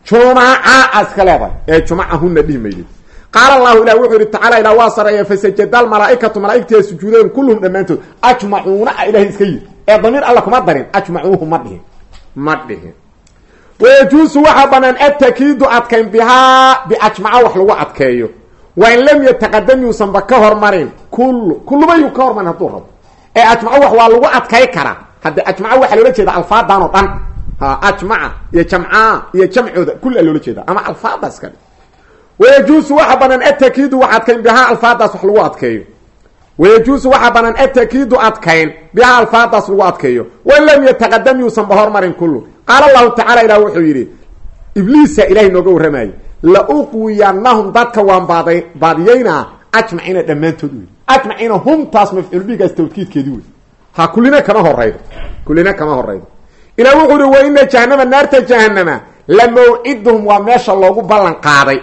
jumaca aad iska leedahay. Ee jumacahuna dhihi maydid qaala allahu ilah wuxuu yihi tacala ilah waa sareeya fasajada almalaaikatu malaaigtii ay sujuudeen kulluhum dhammaantood. Ajmacuuna a ilahay iska yiri ee damiir alla kuma darin ajmacuuhu ma dhihin. Ma dhihin. Wayajuusu waxaa banaan atakiidu adkayn bihaa biajmaca wax lagu adkeeyo. Wain lam yataqadam yuusanba ka hormarin kullu kulluba yuu ka hormarin hadduu rabo. Ee ajmaco wax waa lagu adkay karaa. Hadde ajmaco waxaa loola jeeda alfaadan oo dhan ajmaca iyo jamcaa iyo jamcooda kulli a loola jeeda ama alfaada iska dhi wayajuusu waxa banaan atakiidu wax adkayn bihaa alfaadaas wax lagu adkeeyo. Wayajuusu waxaa banaan atakiidu adkayn bihaa alfaadaas lagu adkeeyo. Wain lam yataqadam yuusan ba hormarin kullu. Qaala allahu tacala ilah wuxuu yidhi ibliisa ilahay nooga warramayay la uqwiyanahum dadka waan baad baadiyeynaa ajmaciina dhammaantood yidhi. Ajmaciina humtaas mafcuulbigaas tawkiidkeedii wey ha kullina kama horaydo kullina kama horaydo ilah wuxuu ihi wa ina jahanama naarta jahanama la mawciduhum waa meesha loogu ballan qaaday.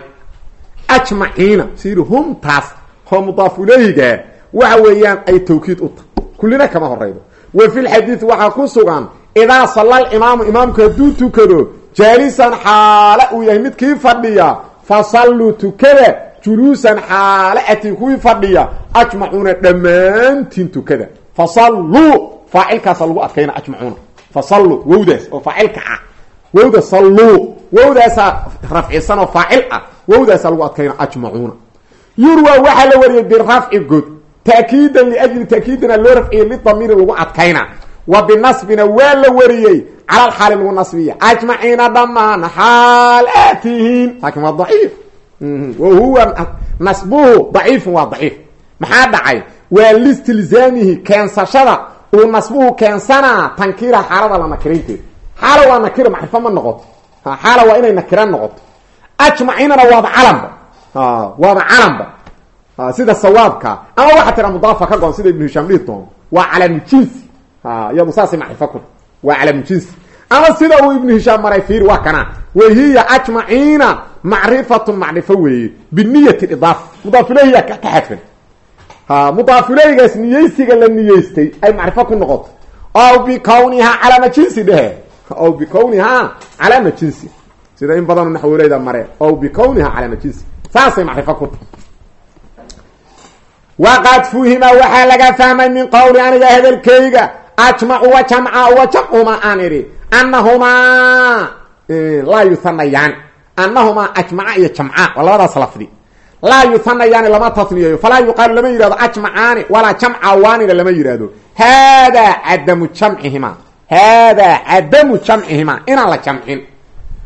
Ajmaciina siyidhi humtaas oo mudaaf ileyhiga waxa weeyaan ay tawkiid u kullina kama horaydo wa fi lxadiid waxaa ku sugan idaa salla alimaamu imaamku hadduu tukado jaalisan xaale uu yahay midkii fadhiya fa salluu tukada juluusan xaale atii kuwii fadhiya ajmacuuna dhammaantiin tukada. Fa salluu faacilkaasa lagu adkayna ajmacuuna fa salluu wowdaas oo faacilka ah. Wowda salluu wowdaasaa rafcisan oo faacil ah. Wowdaasaa lagu adkayna ajmacuuna. Yurwa waxaa la wariyey birafci god. Taakiidan liajli taakiidina loo rafciye lidamiiri lagu adkayna. Wa binasbina waa la wariyey cala alxaali lagu nasbiya. Ajmaciina dhammaan xaal aad tihiin laakin waa daciif. Wa huwa nasbuhu daciifun waa daciif uu nasbuhu keensanaa tankiira xaalada la nakiraynteeda xaala waa nakira macrifo ma noqoto. Xaala waa inay nakira noqoto. Ajmaciinana waaba calamba waaba calamba sida sawaabka. Ama waxaa tira mudaafa ka goon sida ibnu hishaam dhihi doono waa calaamu jinsi. Iyadu saasay macrifo ku waa calaamu jinsi. Ama sida uu ibnu hishaam maray fiir waa kana. Wahiya ajmaciina macrifatun macrifo weeye. Biniyati idaafa mudaafileyhiya ka xadfan mudaafileygaas niyeysiga la niyeystay ay macrifo ku noqoto ow bikawnihaa calaama jinsi dhehe ow bikawnihaa calaama jinsi. Sida in badan naxwoleyda mare ow bikawnihaa calaama jinsi. Saasay macrifo ku tahay waqad fuhima waxaa laga fahmay min qowli aniga hadalkayga ajmacu wa jamca wa jamcumaa aan idhi annahumaa laa yuhanayaan annahumaa ajmaca iyo jamca waa labadaas lafdi laa yuhanayaani lama tasniyeeyo falaa yuqaalu lama yihahdo ajmacaani walaa jamcawaanina lama yihahdo haadaa cadamu jamcihima. Haadaa cadamu jamcihima. Inaan la jamcin.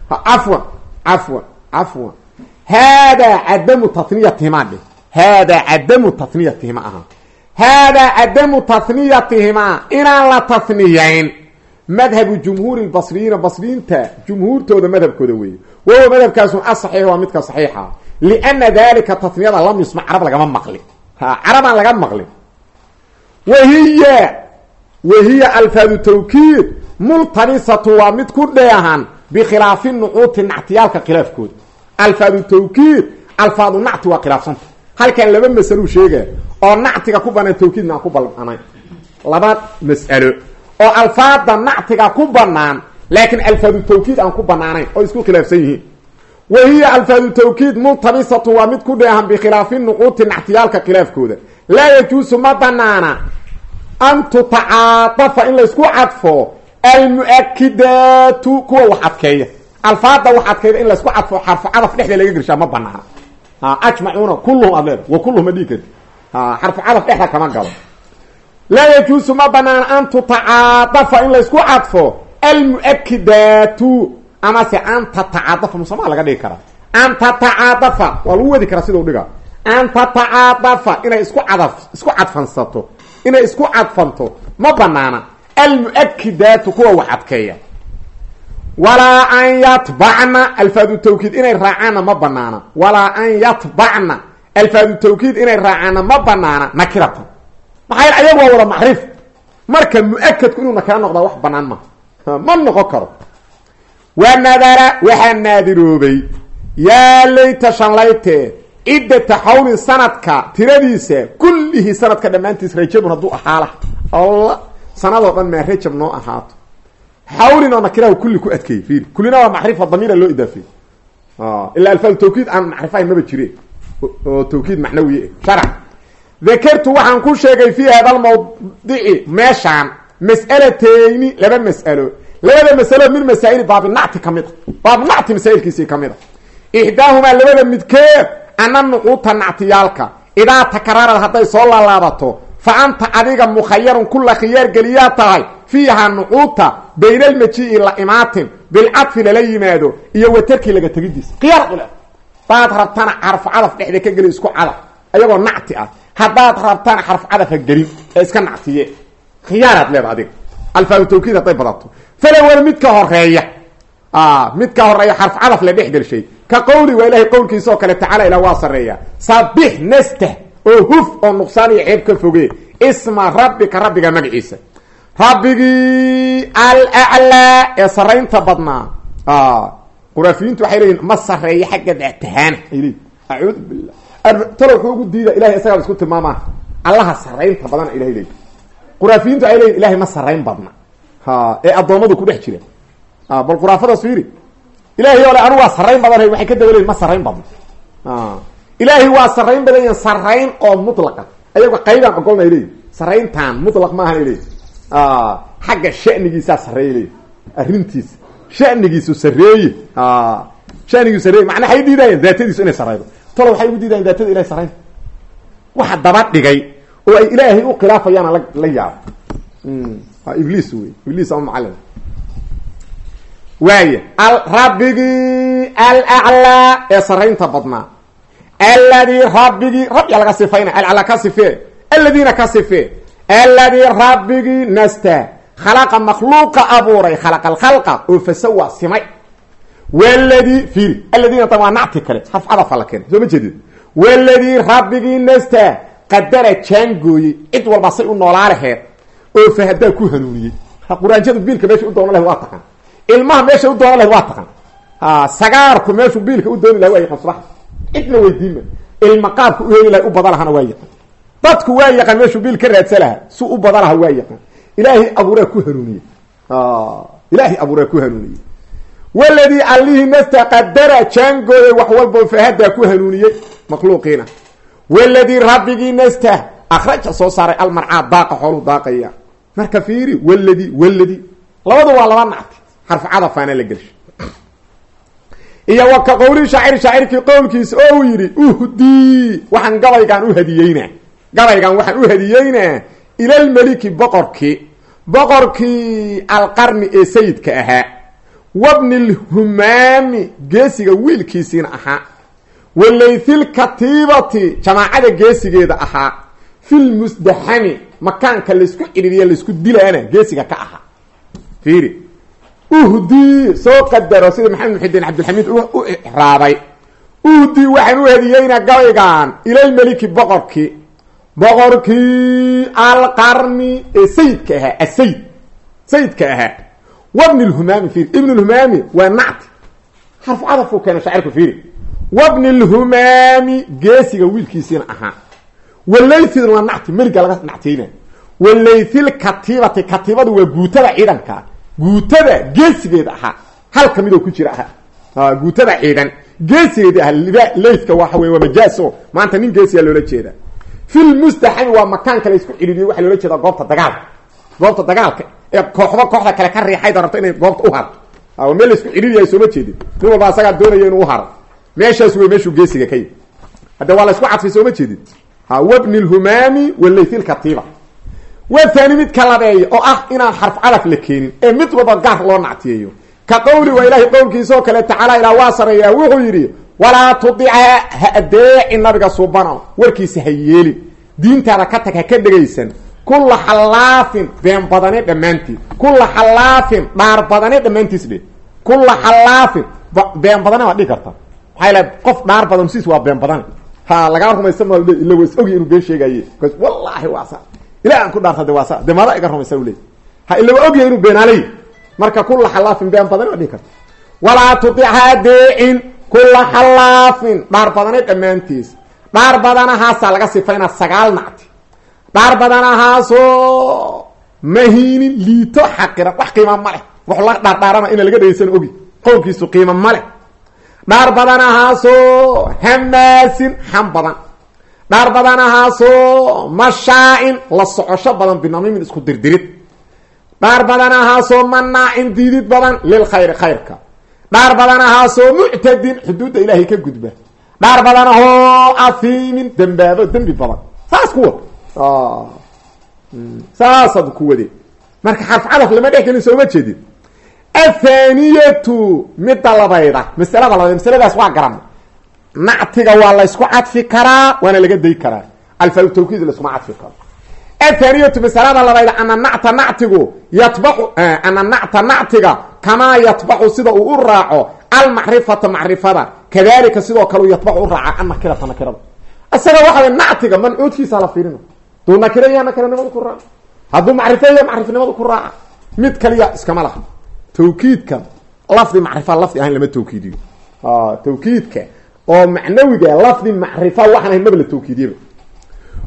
Cafwan cafwan cafwan haadaa cadamu taniyatihima dhe haadaa cadamu taniyatihima aha. Haadaa cadamu taniyatihimaa inaan la taniyayn madhabu jumhuuri basriyiina basriyiinta jumhuurtooda madhabkooda weeye. Wahuwa madhabkaasu asaxiix waa midka saxiixa liana dalika taniyada lam yusma carab lagama maqlin carabaan laga maqlin wahiya wahiya alfaadu tawkiid multabisatu waa mid ku dheehan bikhilaafi nucuuti nactiyaalka khilaafkooda alfaadu tawkiid alfaadu nacti waa khilaafsanta halkan laba masaluu sheega oo nactiga ku banaan tawkiidna aan ku banaanayn laba mas'alo oo alfaada nactiga ku banaan laakiin alfaadu tawkiid aan ku banaanayn oo isku khilaafsan yihiin wa hiya alfaadu tawkiid multabisatu waa mid ku dheehan bikhilaafi nucuuti nactiyaalka khilaafkooda laa yajuusu ma banaana an tutacaadafa in laysku cadfo almu-akidaatu kuwa wax adkeeya alfaada wax adkeeya in laysku cadfo xarfu cadaf dhexda laga gershaa ma banaana ajmacuuna kulluhum aad leeda wa kulluhum ma dhigi karti xarfu cadaf dhexda kama galo laa yajuusu ma banaana an tutacaadafa in laysku cadfo almu-akidaatu amase an tatacaadafa musamaa laga dhigi karaa an tatacaadafa waa lagu wadi karaa sida u dhiga. An tatacaadafa inay isku cadaf isku cadfansato inay isku cadfanto ma banaana. Almu-akidaatu kuwa wax adkeeya. Walaa an yatbacna alfaadu tawkiid inay raacaanna ma banaana. Walaa an yatbacna alfaadu tawkiid inay raacaanna ma banaana. Nakiratan maxaa yel ayagu waa wada macrif. Marka mu'akadku inuu nakira noqdaa wax banaan ma. Ma noqon karo wa nadara waxaa naadiroobay. Yaa layta shanlayte ciddata xawlin sanadka tiradiisa kullihii sanadka dhammaantiis rajabun hadduu ahaala. Alla sanadoo dhan maa rajab noo ahaato. Xawlin oo nakiraha kulli ku adkeeyey fiiri. Kullina waa macrifa damiira loo idaafeey ilaa alfaal tawkiid aan macrifahayn maba jire oo tawkiid macnawiye sharc dakartu waxaan ku sheegay fii hada lmawdici meeshaan mas'alateyni laba mas'alo labada masalo min masaa'ili baabinacti ka mid a baabinacti masaa'ilkiisii ka mid a ixdaahumaa labada midkeed ana nucuuta nactiyaalka. Idaa takararad hadday soo laalaabato fa anta adiga mukhayarun kula khiyaar geliyaa tahay fiihaa nucuuta bayna almajii'i la imaatin bilcadfi lala yimaado iyo watarkii laga tegidiisa khiyaar ule hadaad rabtana xarfu cadaf dhexda ka geli isku cadaf ayagoo nacti ah. Haddaad rabtana xarfu cadafa gelin alfaabu tawkiid hadday badato falawel midka horreeya. Midka horreeya xarfu cadaf la dhex gelshay. Ka qawli waa ilahay qowlkiisaoo kale tacaala ilaa waa sareeya sabix nastah oo huf oo nuqsaan iyo ceeb ka foge. Isma rabbika rabbiga magaciisa. Rabbigii alaclaa ee saraynta badnaa. Quraafiyiintu waxay leeyihiin ma sareeyo xagga datahaana. Ay leeyihiin acuudu billah talo ugu diida ilahay isagaa isku tilmaamaa. Allaha saraynta badana ilahay leeyi quraafiyiintu waxay leeyihiin ilahay ma sarayn badna. Ee addoommadu ku dhex jira bal quraafadaas fiiri ilahay ole anu waa sarayn badanhay waxay ka daba leyihin ma sarayn badna. Ilaahay waa sarayn badan yahin sarayn oo mutlaqa. Ayago qaybaan ogolna ay leeyihiin sarayntan mutlaq maahan ay leeyihiin xagga shanigiisaa sareeya leeyihi arrintiisa shanigiisu sareeye shanigiisu sareeye macnaa waxay diidayeen daatadiisu inay saraydo talo waxay ugu diidayen daatada ilahay sarayn waxa daba dhigay oo ay ilaahay u khilaafayaana la yaabo. Ibliis wey. Ibliis ama macalin. Waaya rabbigii alaclaa ee saraynta badnaa. Alladii rabbigii rabbiga laga sifayna. Alaclaa ka sifee. Aladiina ka sifee. Alladii rabbigii nasta. Khalaqa makhluuqa abuuray. Khalaqa alkhalqa oo fasawa simay. Waladii fiiri. Aladiina tan waa nacti kale. Harf cadafa la keenay soo ma jeedid waladii rabbigii nasta qadara jaangooyey cid walba say u noolaa laheed oo fahadaa ku hanuuniyey. Quraanjadu biilka meesha u doono lahed waa taqan ilmaha meesha u doono lahed waa taqan sagaarku meeshuu biilka u dooni laha waa yaqan subax. Cidna weydiinma ilma qaabka u heli laha u bada lahana waa yaqan dadku waa yaqaan meeshuu biil ka raadsa laha su u bada laha waa yaqaan. Ilaahay abuuraa ku hanuuniyey. Ilaahay abuuraa ku hanuuniyey. Waladii allihii nasta qadara jaangooyay wax walbo fahadaa ku hanuuniyey makhluuqiina waladii rabbigii nasta akhraja soo saaray almarcaa daaqa xooluu daaqaya marka fiiri waladi waladi labadu waa laba nacti xarfu cadafaana la gelsha iyo wa ka qowli shaacir shaacirkii qowlkiisa oo uu yidhi uhdii waxaan gabaygaan u hadiyeynaa gabaygan waxaan u hadiyeynaa ilalmeliki boqorkii boqorkii alqarni ee sayidka ahaa wabni lhumaami geesiga wiilkiisiina ahaa walaythilkatiibati jamaacada geesigeeda ahaa filmusdaxami makaanka laysku cidhiiriya laysku dilaana geesiga ka ahaa. Fiiri. Uhdii soo qadaro sida maxamed muxidiin cabdilxamiid u raabay uhdii waxaan u hadiyeynaa gabaygan ilalmeliki boqorkii boqorkii alqarni ee sayidka ahaa asayid sayidka ahaa. Wabni lhumaami fiiri. Ibn lhumaami waa nacti. Xarfu cadafuu keena shaacirku fiiri wabni lhumaami geesiga wiilkiisiina ahaa walaythidna waa nacti meliga laga nactiyeyna walaythilkatiibati katiibadu waa guutada ciidanka guutada geesigeeda ahaa hal ka midoo ku jira ahaa guutada ciidan geesigeedi ahaa laythka waxa wey waa majaaso maanta nin geesiyaa loola jeeda filmustaxami waa makaanka la isku cidhiiriyo waxaa loola jeeda goobta dagaalka goobta dagaalka ee kooxba kooxda kale ka riixayda rabto inay goobta u harto meel la isku cidhiiriyahay sooma jeedin nin walba asagaa doonaya inuu uharo meeshaas wey meeshuu geesiga ka yimi hadde waa la isku cadfay sooma jeedin. Wabni lhumaami walaythilkatiiba wathani midka labeeya oo ah inaan xarf cadaf la keenin ee mid walba gaar loo nactiyeeyo. Ka qowli waa ilaahay qowlkiisa kale tacaala ilaa waa sareeyaa wuxuu yidhi walaa tudica ha adeeci nabiga subano warkiisa ha yeelin. Diintaada ka tag ha ka dhegaysan kulla xallaafin been badane dhammaantiis kulla xallaafin dhaar badane dhammaantiis dhe kulla xallaafin been badane waa dhihi karta maxaa la qof dhaar badan siis waa been badane ha lagaa rumaysan ma ila was ogy inuu been sheegaye bas wallaahi waa sa aan ku dhaarta de waa iga rumaysa le ha ilawa ogyahay inuu beenaalay marka kulla xallaafin been badane waa dhihi karta. Walaa tudic ha adeecin kulla xallaafin dhaar badane dhammaantiis. Dhaar badanahaasaa laga sifaynaa sagaal nacti. Dhaar badanahaasoo mahiinin liito xaqira. Wax qiima ma wax la dhaardhaarana ina laga dhegeysan ogi. Qowlkiisu qiima ma dhaar badanahaasoo hamaasin xam badan. Dhaar badanahaasoo mashaa-in la socosho badan binamimin isku dirdirid. Dhaar badanahaasoo manaacin diidid badan lilkhayri khayrka. Dhaar badanahaasoo muctadin xuduudda ilaahay ka gudba. Dhaar badanahoo afiimin dembaabo dembi badan. Saas kuwa. Saasaad ku wade marka xarf cadaf lama dhex gelin sooma jeedin athaniyatu midda labayda. Masalada labayda masaladaas waa garan. Nactiga waa laysku cadfi karaa waana laga day karaa. Alfaau tawkiid layskuma cadfi karo athaniyatu masalada labayda ana nacta nactigu yatbaxu ana nacta nactiga kamaa yatbaxu sida uu u raaco almacrifata macrifada. Kadalika sidoo kale u yatbaxu raaca annakirata nakirada isaga waxa way nactiga mancuudkiisa la fiirina duu nakira iya nakiranimadu ku raaca hadduu macrifo iya ku raaca mid kaliya iskama laha tawkiidka. Lafdi macrifa lafdi ahayn lama tawkiidiyo. Tawkiidka. Oo macnawiga lafdi macrifa waxaan ahayn maba la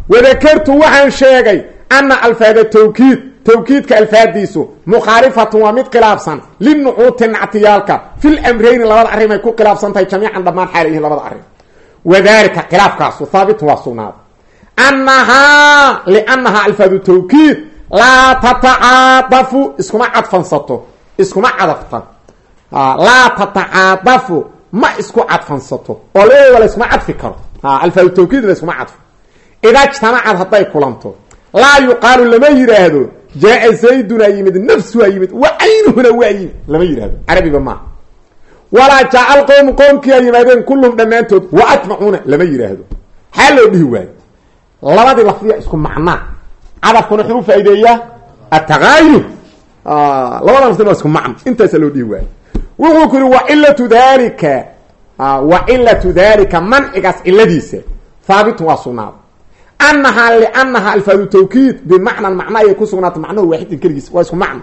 wadakartu waxaan sheegay ana alfaada tawkiid tawkiidka alfaadiisu mukhaalifatun waa mid khilaafsan linucuuti nactiyaalka fil amrayni labada arrim ay ku khilaafsan tahay jamiican dhammaan xaal yihiin labada arrim wadalika khilaafkaasu haabitun waa sugnaaday annahaa liannahaa alfaadu tawkiid laa tatacaadafu iskuma cadfansato iskuma cadafta laa tatacaadafu ma isku cadfansato. Oo laeeda la cadfi karo. Alfaadu tawkiid la iskuma cadfo ida jtamacad hadday kulanto laa yuqaalu lama yidhaahdo jaa zaydunaa yimid nafsuhaa yimid wa caynuhuna waa yimid. Lama yidhahdo carabiba maaha walaa jaa alqowmu qoomkiia yimaadeen kulluhum dhammaantood wa atmacuuna lama yidhaahdo xaa loo dhihi waayo. Labadii lafdiya isku macnaa. Cadafkuna wuxuu faa'ideeyaa ataqaayur labada lafdina waa isku macno intaasa loo dhihi waayo. Wuxuu ku yihi wacilatu dalika wacilatu dalika mancigaas ciladiisa haabitun waa sugnaada anahaa lianahaa alfaadu tawkiid bimacnan macna ayay ku sugnaata macnahu waaxidin keligiis. Waa isku macno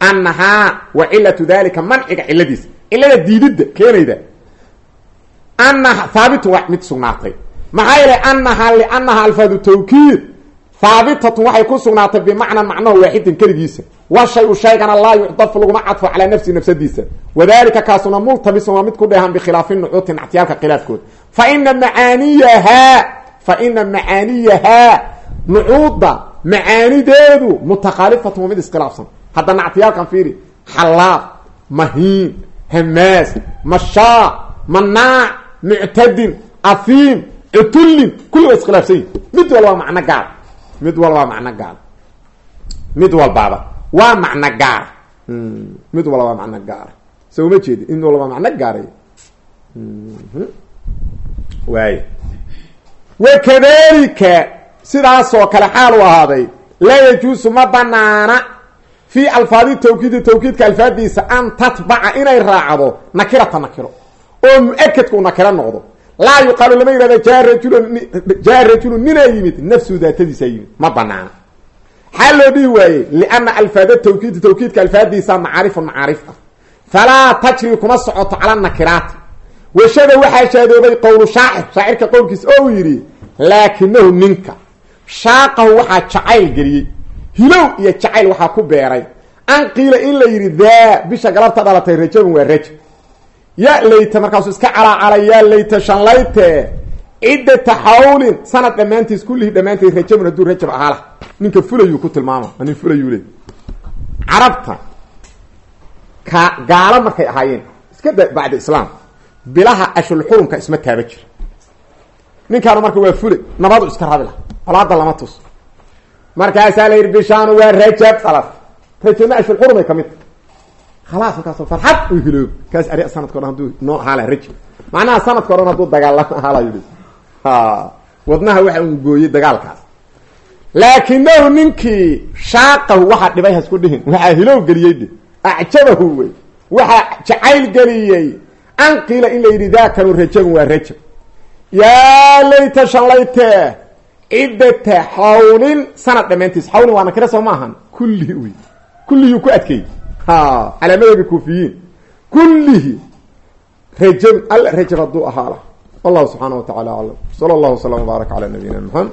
anahaa wa cilatu dalika manciga ciladiisa cilada diididda keenayda. Anaha haabitun waa mid sugnaatay. Maxaa yeelay anahaa lianahaa alfaadu tawkiid haabitatun waxay ku sugnaatay bimacnan macnahu waaxidin keligiisa. Wa shay-u shaygana laa yucdafu laguma cadfo calaa nafsihi nafsadiisa. Wadalika kaasuna multabisun waa mid ku dheehan bikhilaafi nucuuti nactiyaalka khilaafkood. Fa ina macaaniyahaa fa ina macaaniyahaa nucuudda macaanideedu mutakhaalifatun waa mid iskhilaafsan. Hadda nactiyaalkan fiiri xallaaq mahiin hamaas mashaa manaac muctadin afiim cutullin kulli waa iskhilaafsan yihiin mid walba macno gaar mid walbaa macno gaar. Mid walbaaba waa macno gaar. Mid walbaa macno gaara so uma jeedi mid walbaa macno gaaray waay wakadalika sidaasoo kale xaal u ahaaday laa yajuusu ma banaana fii alfaadi tawkiidi tawkiidka alfaadiisa an tatbaca inay raacdo nakirata nakiro. Oo mu'akadka u nakiro noqdo laa yuqaalu lama yihahdo jaa rajulun jaa rajulun ninaa yimid nafsu daatadiisaa yimid. Ma banaana xaa loo dhihi waaye liana alfaada tawkiidi tawkiidka alfaadiisa macaarifun macaarif ah. Falaa tajri kuma socoto cala nakiraati washada waxaa shaadoobay qowlu shaacir shaacirka qowlkiisa oo uu yidhi laakinahu ninka. Shaaqahu waxaa jacayl geliyey. Hilow iyo jacayl waxaa ku beeray. An qiila in la yidhi daa bisha galabta dhalatay rajabun waa rajab ya layta markaasuu iska calaacalay yaa layta shanlayte ciddata xawlin sanad dhammaantiis kullihii dhammaanteed rajabun hadduu rajab ahaala. Ninka fulayuu ku tilmaama nin fulayuu leey carabta ka gaalo markay ahaayeen iska da bacda islaam bilaha ashulxurumka isma taaba jira ninkaanu marka waa fulay nabadu iska rabi laha colaada lama tus markaasaa la yidhi bishaanu waa rajab dalad rajabna ashulxurumay ka mid khalaas markaas farxad u hiloob kaas ari sanadka o dhan hadduu noo ahaala rajab macnaha sanadka dhan hadduu dagaalama ahaala yidhi wadnaha waxa uu gooyey dagaalkaas laakinahu ninkii shaaqahu waxaa dhibay hasku dhihin waxaa hilow geliyey dhe acjabahu wey waxaa jacayl geliyey an qiila in la yidhi daakanu rajabun waa rajab yaa layta shanlayte ciddata xawlin sanad dhammaantiis xawlin waa nakira soo ma ahan kullihi wey ku adkeey calaamadooda kuufiyiin. Kullihi rajab alla rajab hadduu ahaala wallahu subxaana wa tacala aclam sala allahu waslama wbaaraka cala nabiyina maxamed